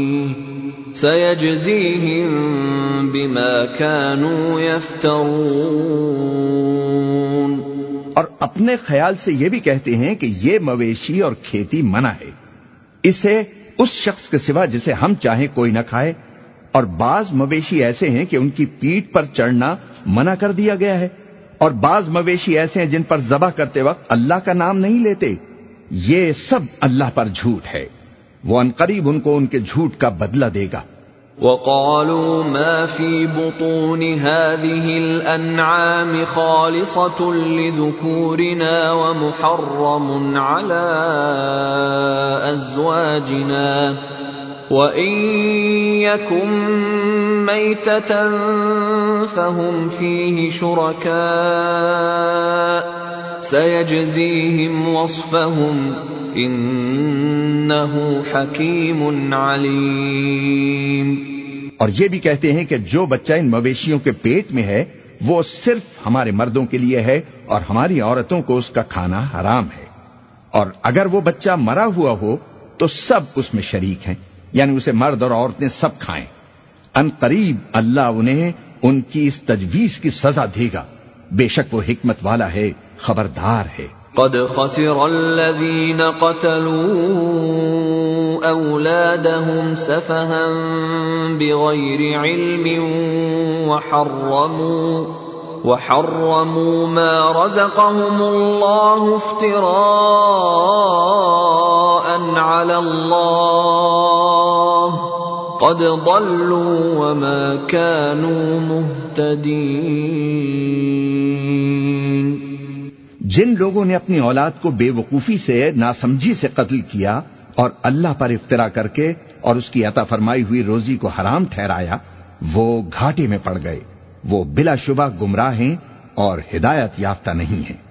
بما كانوا يفترون اور اپنے خیال سے یہ بھی کہتے ہیں کہ یہ مویشی اور کھیتی منع ہے۔ اسے اس شخص کے سوا جسے ہم چاہیں کوئی نہ کھائے۔ اور بعض مویشی ایسے ہیں کہ ان کی پیٹ پر چڑھنا منع کر دیا گیا ہے۔ اور بعض مویشی ایسے ہیں جن پر ذبح کرتے وقت اللہ کا نام نہیں لیتے۔ یہ سب اللہ پر جھوٹ ہے۔ وہ انقریب ان کو ان کے جھوٹ کا بدلہ دے گا۔ وقالوا ما في بطون هذه الأنعام خالصة لذكورنا ومحرم على أزواجنا وإن يكن ميتة فهم فيه شركاء سيجزيهم وصفهم حکیم علیم اور یہ بھی کہتے ہیں کہ جو بچہ ان مویشیوں کے پیٹ میں ہے، وہ صرف ہمارے مردوں کے لیے ہے اور ہماری عورتوں کو اس کا کھانا حرام ہے۔ اور اگر وہ بچہ مرا ہوا ہو، تو سب اس میں شریک ہیں۔ یعنی اسے مرد اور عورتیں سب کھائیں۔ ان قریب اللہ انہیں ان کی اس تجویز کی سزا دے گا۔ بے شک وہ حکمت والا ہے، خبردار ہے۔ قد خسر الذين قتلوا أولادهم سفها بغير علم وحرموا وحرموا ما رزقهم الله افتراء على الله قد ضلوا وما كانوا مهتدين۔ جن لوگوں نے اپنی اولاد کو بے وقوفی سے، ناسمجھی سے قتل کیا اور اللہ پر افطرا کر کے اور اس کی عطا فرمائی ہوئی روزی کو حرام ٹھہرایا، وہ گھاٹے میں پڑ گئے۔ وہ بلا شبہ گمراہ ہیں اور ہدایت یافتہ نہیں ہیں۔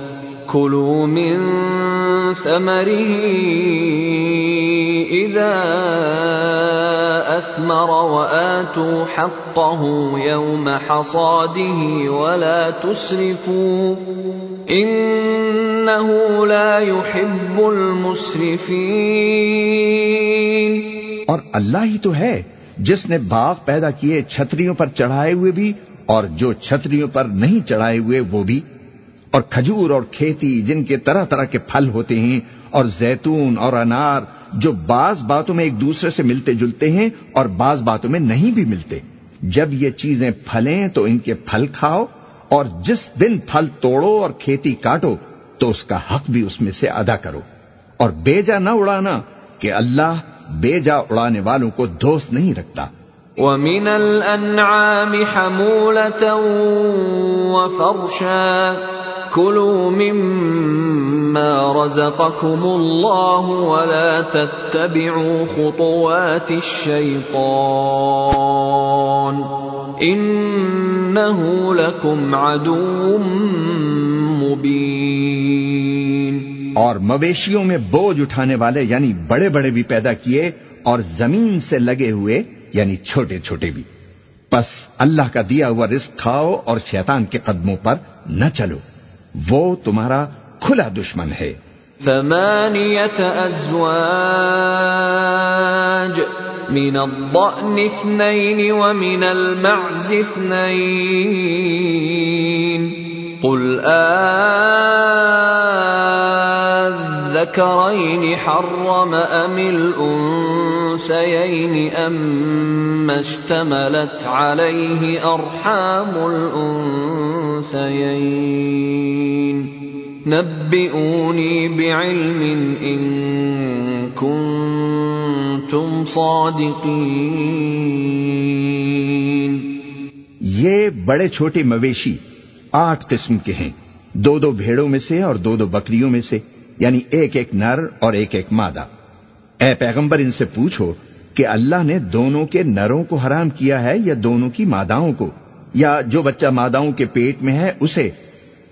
كلوا من ثمره إذا أثمر وآتوا حقه يوم حصاده ولا تسرفوا إنه لا يحب المسرفين اور اللہ ہی تو ہے جس نے باغ پیدا کیے چھتریوں پر چڑھائے ہوئے بھی اور جو چھتریوں پر نہیں چڑھائے ہوئے وہ بھی اور کھجور اور کھیتی جن کے طرح طرح کے پھل ہوتے ہیں اور زیتون اور انار جو بعض باتوں میں ایک دوسرے سے ملتے جلتے ہیں اور بعض باتوں میں نہیں بھی ملتے۔ جب یہ چیزیں پھلیں تو ان کے پھل کھاؤ اور جس دن پھل توڑو اور کھیتی کاٹو تو اس کا حق بھی اس میں سے ادا کرو۔ اور بیجا نہ اڑانا کہ اللہ بیجا اڑانے والوں کو دوست نہیں رکھتا۔ ومن الأنعام حمولة وفرشا كلوا مما رزقكم الله ولا تتبعوا خطوات الشيطان إنه لكم عدو مبين اور مویشیوں میں بوجھ اٹھانے والے یعنی بڑے بڑے بھی پیدا کیے اور زمین سے لگے ہوئے یعنی چھوٹے چھوٹے بھی۔ پس اللہ کا دیا ہوا رزق کھاؤ اور شیطان کے قدموں پر نہ چلو۔ وہ تمہارا کھلا دشمن ہے۔ ثمانية أزواج من الضأن اثنين ومن المعز اثنين قل آذكرين حرم أم الأنسيين أم اشتملت عليه أرحام الأنسيين نبئوني بعلم إن كنتم صادقين یہ بڑے چھوٹے مویشی آٹھ قسم کے ہیں۔ دو دو بھیڑوں میں سے اور دو دو بکریوں میں سے۔ یعنی ایک ایک نر اور ایک ایک مادہ۔ اے پیغمبر، ان سے پوچھو کہ اللہ نے دونوں کے نروں کو حرام کیا ہے یا دونوں کی ماداؤں کو؟ یا جو بچہ ماداؤں کے پیٹ میں ہے، اسے؟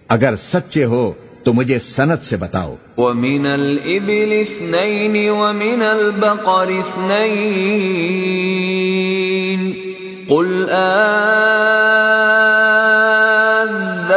اگر سچے ہو تو مجھے سنت سے بتاؤ۔ ومن الإبل اثنين ومن البقر اثنين۔ قل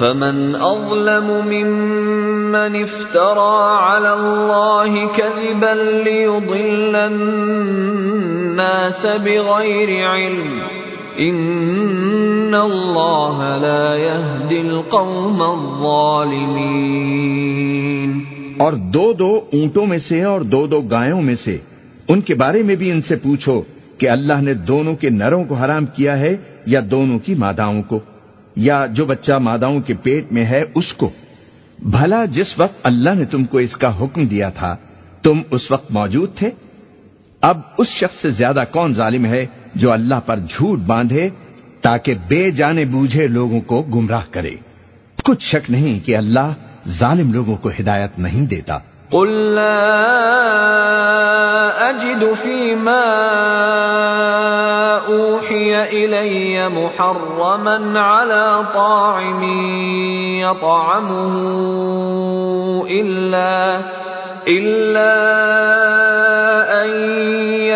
فمن أظلم ممن افترى على الله كذبا ليضل الناس بغير علم إن الله لا يهدي القوم الظالمين اور دو دو اونٹوں میں سے اور دو دو گایوں میں سے ان کے بارے میں بھی ان سے پوچھو کہ اللہ نے دونوں کے نروں کو حرام کیا ہے یا دونوں کی ماداؤں کو۔ یا جو بچہ ماداؤں کے پیٹ میں ہے اس کو۔ بھلا جس وقت اللہ نے تم کو اس کا حکم دیا تھا، تم اس وقت موجود تھے۔ اب اس شخص سے زیادہ کون ظالم ہے جو اللہ پر جھوٹ باندھے تاکہ بے جانے بوجھے لوگوں کو گمراہ کرے۔ کچھ شک نہیں کہ اللہ ظالم لوگوں کو ہدایت نہیں دیتا۔ قل لا اجد فيما اوحي الي محرما على طاعم يطعمه الا الا ان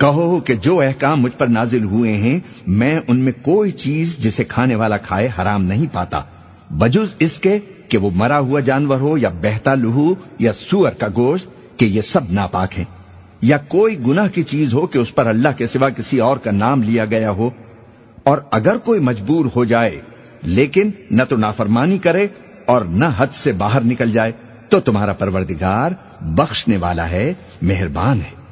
کہو کہ جو احکام مجھ پر نازل ہوئے ہیں، میں ان میں کوئی چیز جسے کھانے والا کھائے حرام نہیں پاتا۔ بجز اس کے کہ وہ مرا ہوا جانور ہو یا بہتا لہو یا سور کا گوشت، کہ یہ سب ناپاک ہیں۔ یا کوئی گناہ کی چیز ہو کہ اس پر اللہ کے سوا کسی اور کا نام لیا گیا ہو۔ اور اگر کوئی مجبور ہو جائے، لیکن نہ تو نافرمانی کرے اور نہ حد سے باہر نکل جائے، تو تمہارا پروردگار بخشنے والا ہے، مہربان ہے۔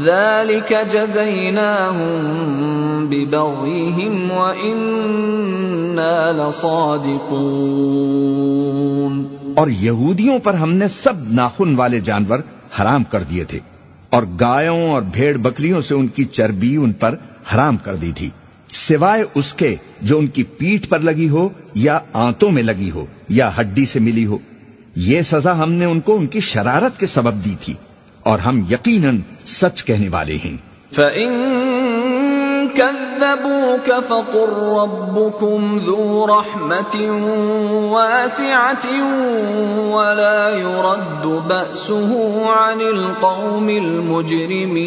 ذلك جزيناهم ببغيهم وإنا لصادقون اور یہودیوں پر ہم نے سب ناخن والے جانور حرام کر دیے تھے اور گایوں اور بھیڑ بکریوں سے ان کی چربی ان پر حرام کر دی تھی، سوائے اس کے جو ان کی پیٹ پر لگی ہو یا آنتوں میں لگی ہو یا ہڈی سے ملی ہو۔ یہ سزا ہم نے ان کو ان کی شرارت کے سبب دی تھی۔ اور ہم یقیناً سچ کہنے والے ہیں۔ فَإِن كَذَّبُوكَ فَقُلْ رَبُّكُمْ ذُو رَحْمَةٍ وَاسِعَةٍ وَلَا يُرَدُّ بَأْسُهُ عَنِ الْقَوْمِ الْمُجْرِمِينَ۔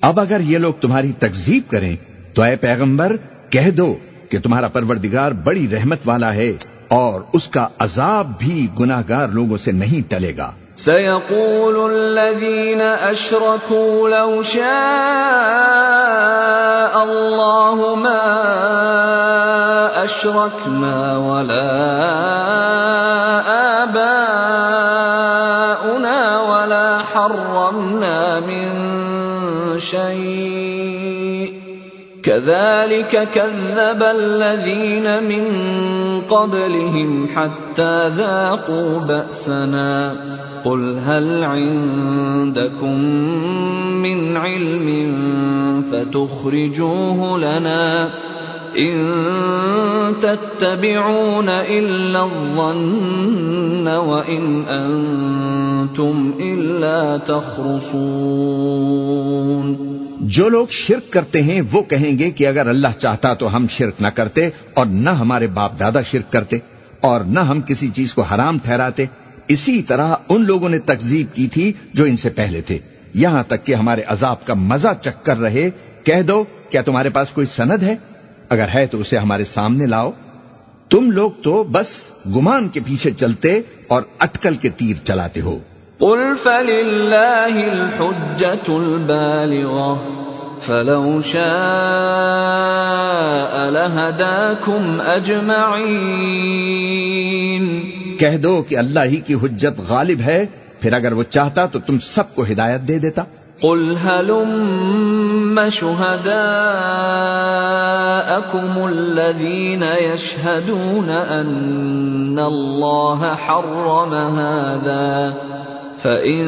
اب اگر یہ لوگ تمہاری تکذیب کریں تو اے پیغمبر کہہ دو کہ تمہارا پروردگار بڑی رحمت والا ہے اور اس کا عذاب بھی گناہگار لوگوں سے نہیں ٹلے گا۔ سيقول الذين أشركوا لو شاء الله ما أشركنا ولا آباؤنا ولا حرمنا من شيء. كذلك كذب الذين من قبلهم حتى ذاقوا بأسنا. قل هل عندكم من علم فتخرجوه لنا إن تتبعون إلا الظن وإن أنتم إلا تخرصون جو لوگ شرک کرتے ہیں وہ کہیں گے کہ اگر اللہ چاہتا تو ہم شرک نہ کرتے اور نہ ہمارے باپ دادا شرک کرتے اور نہ ہم کسی چیز کو حرام ٹھہراتے اسی طرح ان لوگوں نے تکزیب کی تھی جو ان سے پہلے تھے۔ یہاں تک کہ ہمارے عذاب کا مزہ چک کر رہے۔ کہہ دو، کیا تمہارے پاس کوئی سند ہے؟ اگر ہے تو اسے ہمارے سامنے لاؤ۔ تم لوگ تو بس گمان کے پیچھے چلتے اور اٹکل کے تیر چلاتے ہو۔ قل فللہ الحجت فلو شاء لهداكم کہہ دو کہ اللہ ہی کی حجت غالب ہے پھر اگر وہ چاہتا تو تم سب کو ہدایت دے دیتا۔ قل هلم شهداءكم الذين يشهدون أن الله حرم هذا. فإن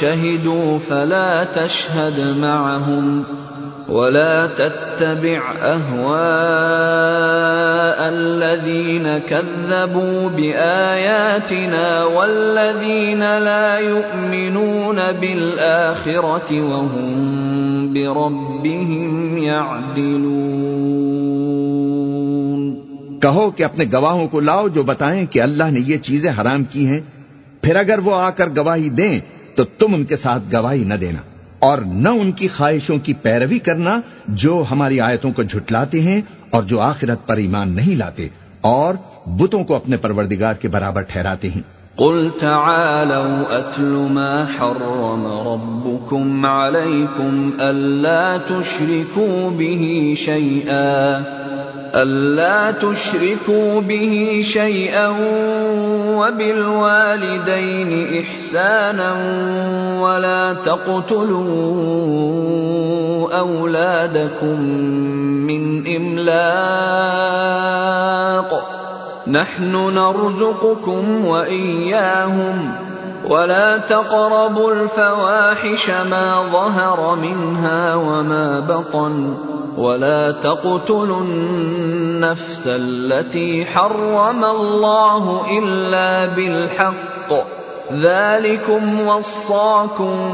شهدوا فلا تشهد معهم ولا تتبع أهواء الذين كذبوا بآياتنا والذين لا يؤمنون بالآخرة وهم بربهم يعدلون کہو کہ اپنے گواہوں کو لاؤ جو بتائیں کہ اللہ نے یہ چیزیں حرام کی ہیں۔ پھر اگر وہ آ کر گواہی دیں تو تم ان کے ساتھ گواہی نہ دینا اور نہ ان کی خواہشوں کی پیروی کرنا جو ہماری آیتوں کو جھٹلاتے ہیں اور جو آخرت پر ایمان نہیں لاتے اور بتوں کو اپنے پروردگار کے برابر ٹھہراتے ہیں۔ قل تعالوا اتل ما حرم ربكم عليكم الا تشركوا به شيئا الا تشركوا به شيئا وبالوالدين احسانا ولا تقتلوا اولادكم من املاق نحن نرزقكم وإياهم ولا تقربوا الفواحش ما ظهر منها وما بطن ولا تقتلوا النفس التي حرم الله إلا بالحق. ذلكم وصاكم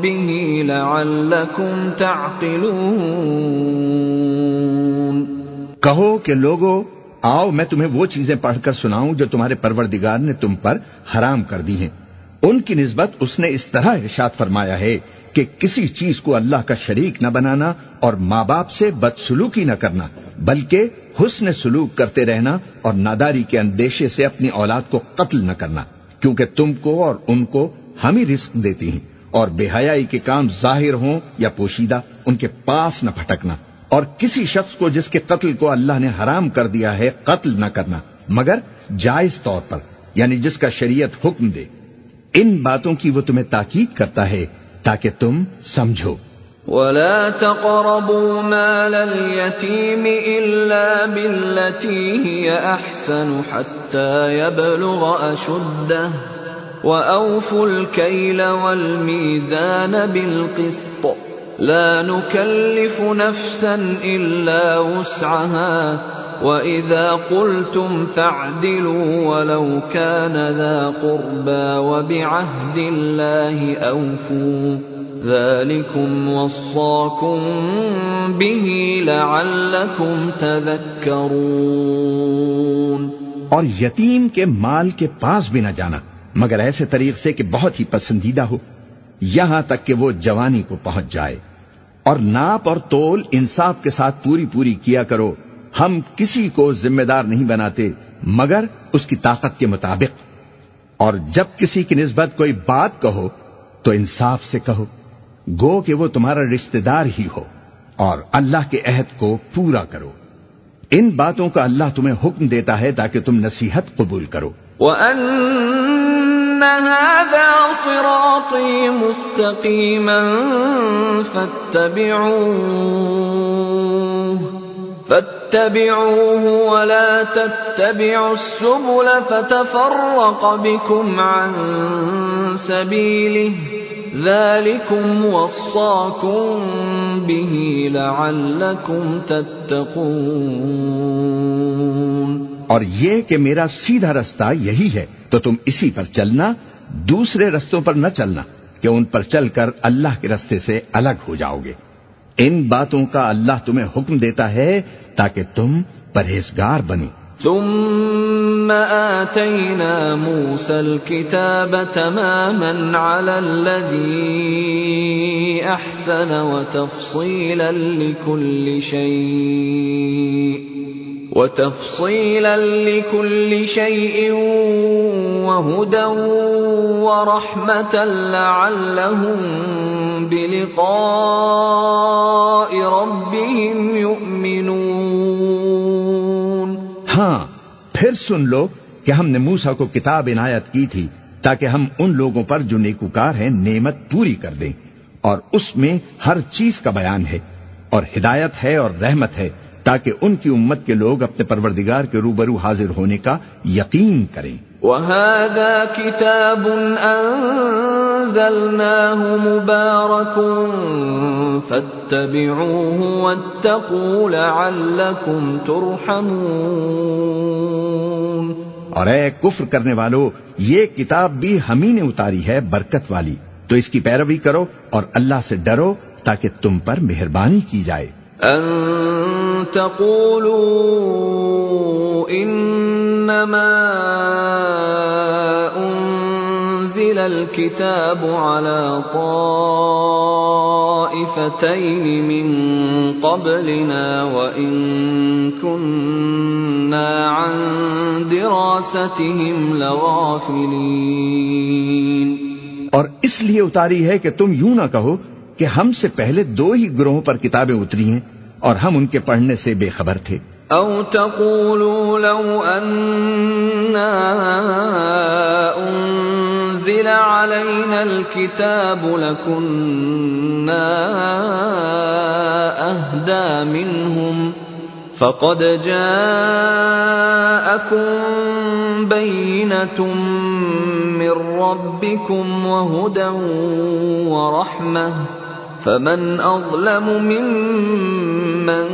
به لعلكم تعقلون. کہو کہ لوگو، آؤ میں تمہیں وہ چیزیں پڑھ کر سناؤں جو تمہارے پروردگار نے تم پر حرام کر دی ہیں۔ ان کی نسبت اس نے اس طرح ارشاد فرمایا ہے۔ کہ کسی چیز کو اللہ کا شریک نہ بنانا اور ماں باپ سے بدسلوکی نہ کرنا، بلکہ حسن سلوک کرتے رہنا اور ناداری کے اندیشے سے اپنی اولاد کو قتل نہ کرنا، کیونکہ تم کو اور ان کو ہم ہی رزق دیتی ہیں اور بے حیائی کے کام ظاہر ہوں یا پوشیدہ، ان کے پاس نہ پھٹکنا اور کسی شخص کو جس کے قتل کو اللہ نے حرام کر دیا ہے، قتل نہ کرنا۔ مگر جائز طور پر یعنی جس کا شریعت حکم دے۔ ان باتوں کی وہ تمہیں تاکید کرتا ہے تاکہ تم سمجھو۔ ولا تقربوا مال اليتيم إلا بالتي هي أحسن حتى يبلغ أشده وأوفوا الكيل والميزان بالقسط لا نكلف نفسا إلا وسعها وَإِذَا قُلْتُمْ فَاعْدِلُوا وَلَوْ كَانَ ذَا قُرْبَى وَبِعَهْدِ اللَّهِ أَوْفُوا ذَلِكُمْ وَصَّاكُمْ بِهِ لَعَلَّكُمْ تَذَكَّرُونَ اور یتیم کے مال کے پاس بھی نہ جانا، مگر ایسے طریق سے کہ بہت ہی پسندیدہ ہو، یہاں تک کہ وہ جوانی کو پہنچ جائے۔ اور ناپ اور تول انصاف کے ساتھ پوری پوری کیا کرو ہم کسی کو ذمہ دار نہیں بناتے، مگر اس کی طاقت کے مطابق۔ اور جب کسی کی نسبت کوئی بات کہو، تو انصاف سے کہو، گو کہ وہ تمہارا رشتہ دار ہی ہو، اور اللہ کے عہد کو پورا کرو۔ ان باتوں کا اللہ تمہیں حکم دیتا ہے تاکہ تم نصیحت قبول کرو۔ وَأَنَّ هَذَا صِرَاطِي مُسْتَقِيمًا فاتبعوه ولا تتبعوا السبل فتفرق بكم عن سبيله ذلكم وصاكم به لعلكم تتقون اور یہ کہ میرا سیدھا رستہ یہی ہے تو تم اسی پر چلنا، دوسرے رستوں پر نہ چلنا کہ ان پر چل کر اللہ کے رستے سے الگ ہو جاؤ گے۔ ان باتوں کا اللہ تمہیں حکم دیتا ہے تاکہ تم پرہیزگار بنو۔ ثم آتينا موسى الكتاب تماما على الذي أحسن وتفصيلا لكل شيء وتفصيلا لكل شيء وهدى ورحمة لعلهم بلقاء ربهم يؤمنون. ہاں پھر سن لو کہ ہم نے موسا کو کتاب عنایت کی تھی تاکہ ہم ان لوگوں پر جو نیکوکار ہیں نعمت پوری کر دیں اور اس میں ہر چیز کا بیان ہے اور ہدایت ہے اور رحمت ہے تاکہ ان کی امت کے لوگ اپنے پروردگار کے روبرو حاضر ہونے کا یقین کریں۔ وَهَذَا كِتَابٌ أَنزَلْنَاهُ مُبَارَكٌ فَاتَّبِعُوهُ وَاتَّقُوا لَعَلَّكُمْ تُرْحَمُونَ۔ اور اے کفر کرنے والو یہ کتاب بھی ہمیں نے اتاری ہے برکت والی۔ تو اس کی پیروی کرو اور اللہ سے ڈرو تاکہ تم پر مہربانی کی جائے۔ أن تقولوا إنما أنزل الكتاب على طائفتين من قبلنا وإن كنا عن دراستهم لغافلين اور اس لیے اتاری ہے کہ تم یوں نہ کہو کہ ہم سے پہلے دو ہی گروہوں پر کتابیں اتری ہیں اور ہم ان کے پڑھنے سے بے خبر تھے۔ او تقولوا لو اننا انزل علينا الكتاب لكنا اهدى منهم فقد جاءكم بينة من ربكم وهدى ورحمة فمن اظلم ممن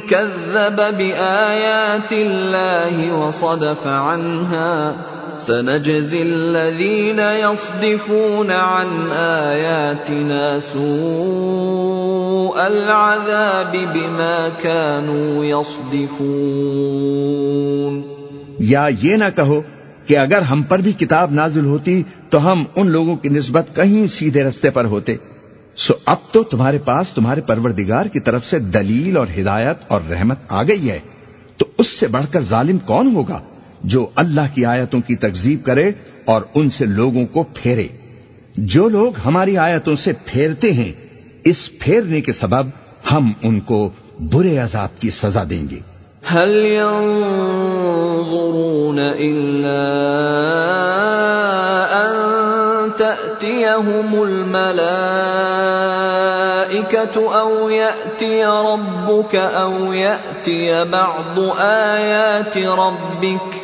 كذب بآيات الله وصدف عنها سنجزي الذين يصدفون عن آياتنا سوء العذاب بما كانوا يصدفون یا یہ نہ کہو کہ اگر ہم پر بھی کتاب نازل ہوتی تو ہم ان لوگوں کی نسبت کہیں سیدھے رستے پر ہوتے۔ سو اب تو تمہارے پاس تمہارے پروردگار کی طرف سے دلیل اور ہدایت اور رحمت آ گئی ہے۔ تو اس سے بڑھ کر ظالم کون ہوگا جو اللہ کی آیتوں کی تکزیب کرے اور ان سے لوگوں کو پھیرے؟ جو لوگ ہماری آیتوں سے پھیرتے ہیں، اس پھیرنے کے سبب ہم ان کو برے عذاب کی سزا دیں گے۔ هل ينظرون إلا أن تأتيهم الملائكة أو يأتي ربك أو يأتي بعض آيات ربك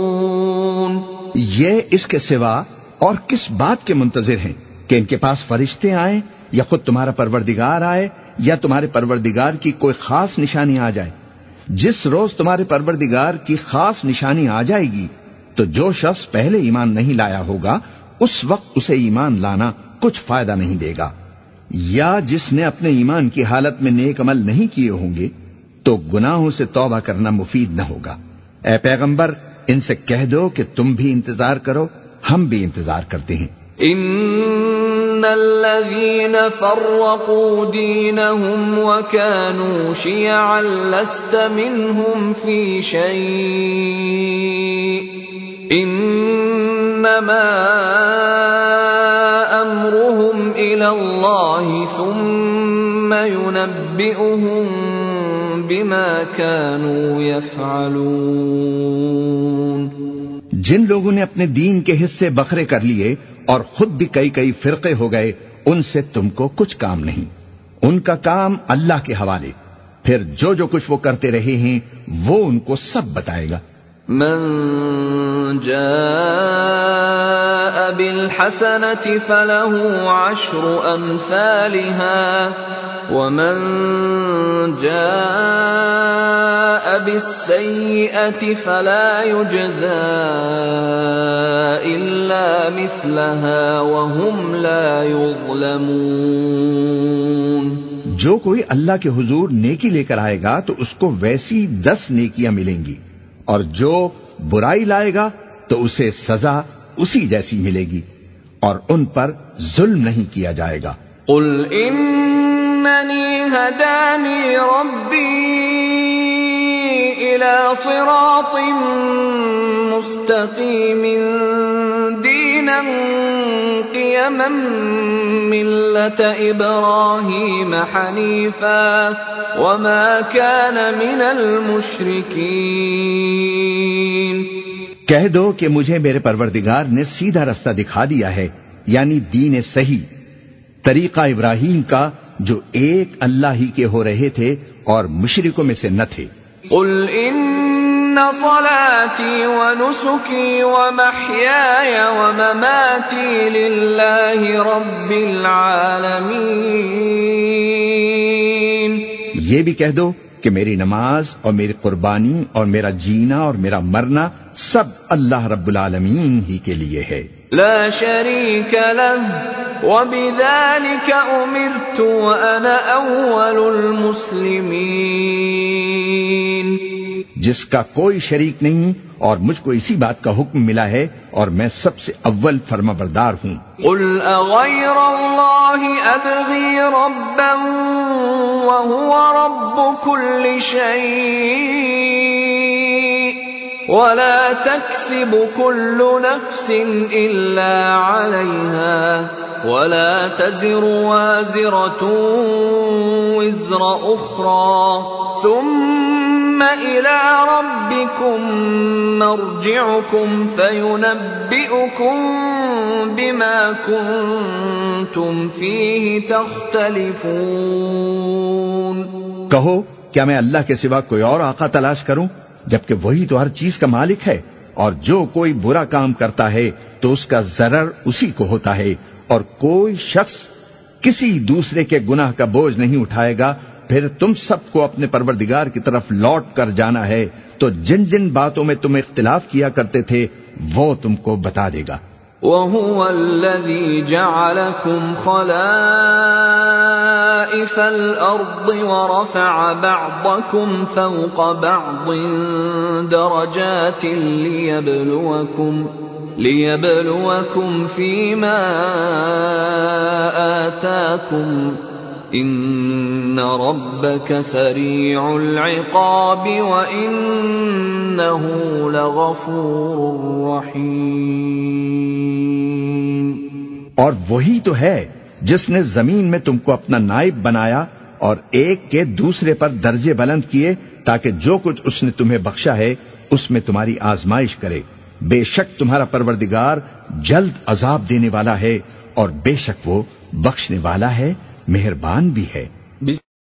یہ اس کے سوا اور کس بات کے منتظر ہیں کہ ان کے پاس فرشتے آئیں یا خود تمہارا پروردگار آئے یا تمہارے پروردگار کی کوئی خاص نشانی آ جائے؟ جس روز تمہارے پروردگار کی خاص نشانی آ جائے گی، تو جو شخص پہلے ایمان نہیں لایا ہوگا، اس وقت اسے ایمان لانا کچھ فائدہ نہیں دے گا۔ یا جس نے اپنے ایمان کی حالت میں نیک عمل نہیں کیے ہوں گے، تو گناہوں سے توبہ کرنا مفید نہ ہوگا۔ اے پیغمبر ان سے کہہ دو کہ تم بھی انتظار کرو، ہم بھی انتظار کرتے ہیں۔ ان الذين فرقوا دينهم وكانوا شيعا لست منهم في شيء انما امرهم الى الله ثم ينبئهم بما كانوا يفعلون۔ جن لوگوں نے اپنے دین کے حصے بکھرے کر لیے اور خود بھی کئی کئی فرقے ہو گئے ان سے تم کو کچھ کام نہیں۔ ان کا کام اللہ کے حوالے۔ پھر جو جو کچھ وہ کرتے رہے ہیں وہ ان کو سب بتائے گا۔ من جاء بالحسنة فله عشر أمثالها۔ ومن جاء بالسيئة فلا يجزى إلا مثلها وهم لا يظلمون جو کوئی اللہ کے حضور نیکی لے کر آئے گا تو اس کو ویسی دس نیکیاں ملیں گی اور جو برائی لائے گا تو اسے سزا اسی جیسی ملے گی اور ان پر ظلم نہیں کیا جائے گا۔ قل إنني هداني ربي إلى صراط مستقيم دينا قيما ملة إبراهيم حنيفا وما كان من المشركين کہہ دو کہ مجھے میرے پروردگار نے سیدھا رستہ دکھا دیا ہے یعنی دین صحیح، طریقہ ابراہیم کا جو ایک اللہ ہی کے ہو رہے تھے اور مشرکوں میں سے نہ تھے۔ قل إن صلاتي ونسكي ومحياي ومماتي لله رب العالمين یہ بھی کہہ دو کہ میری نماز اور میری قربانی اور میرا جینا اور میرا مرنا سب اللہ رب العالمین ہی کے لیے ہے۔ لا شريك له وبذلك أمرت وأنا أول المسلمين جس کا کوئی شریک نہیں اور مجھ کو اسی بات کا حکم ملا ہے اور میں سب سے اول فرما بردار ہوں۔ قل أغير الله أبغي ربا وهو رب كل شيء ولا تكسب كل نفس إلا عليها ولا تزر وازرة وزر أخرى ثم إلى ربكم مرجعكم فينبئكم بما كنتم فيه تختلفون. کہو، کیا میں اللہ کے سوا کوئی اور آقا تلاش کروں؟ جبکہ وہی تو ہر چیز کا مالک ہے، اور جو کوئی برا کام کرتا ہے تو اس کا ضرر اسی کو ہوتا ہے، اور کوئی شخص کسی دوسرے کے گناہ کا بوجھ نہیں اٹھائے گا پھر تم سب کو اپنے پروردگار کی طرف لوٹ کر جانا ہے تو جن جن باتوں میں تم اختلاف کیا کرتے تھے، وہ تم کو بتا دے گا۔ وهو الذي جعلكم خلائف الأرض ورفع بعضكم فوق بعض درجات ليبلوكم ليبلوكم فيما آتاكم ان ربك سريع العقاب وانه لغفور رحيم۔ اور وہی تو ہے جس نے زمین میں تم کو اپنا نائب بنایا اور ایک کے دوسرے پر درجے بلند کیے تاکہ جو کچھ اس نے تمہیں بخشا ہے، اس میں تمہاری آزمائش کرے۔ بے شک تمہارا پروردگار جلد عذاب دینے والا ہے اور بے شک وہ بخشنے والا ہے۔ مہربان بھی ہے۔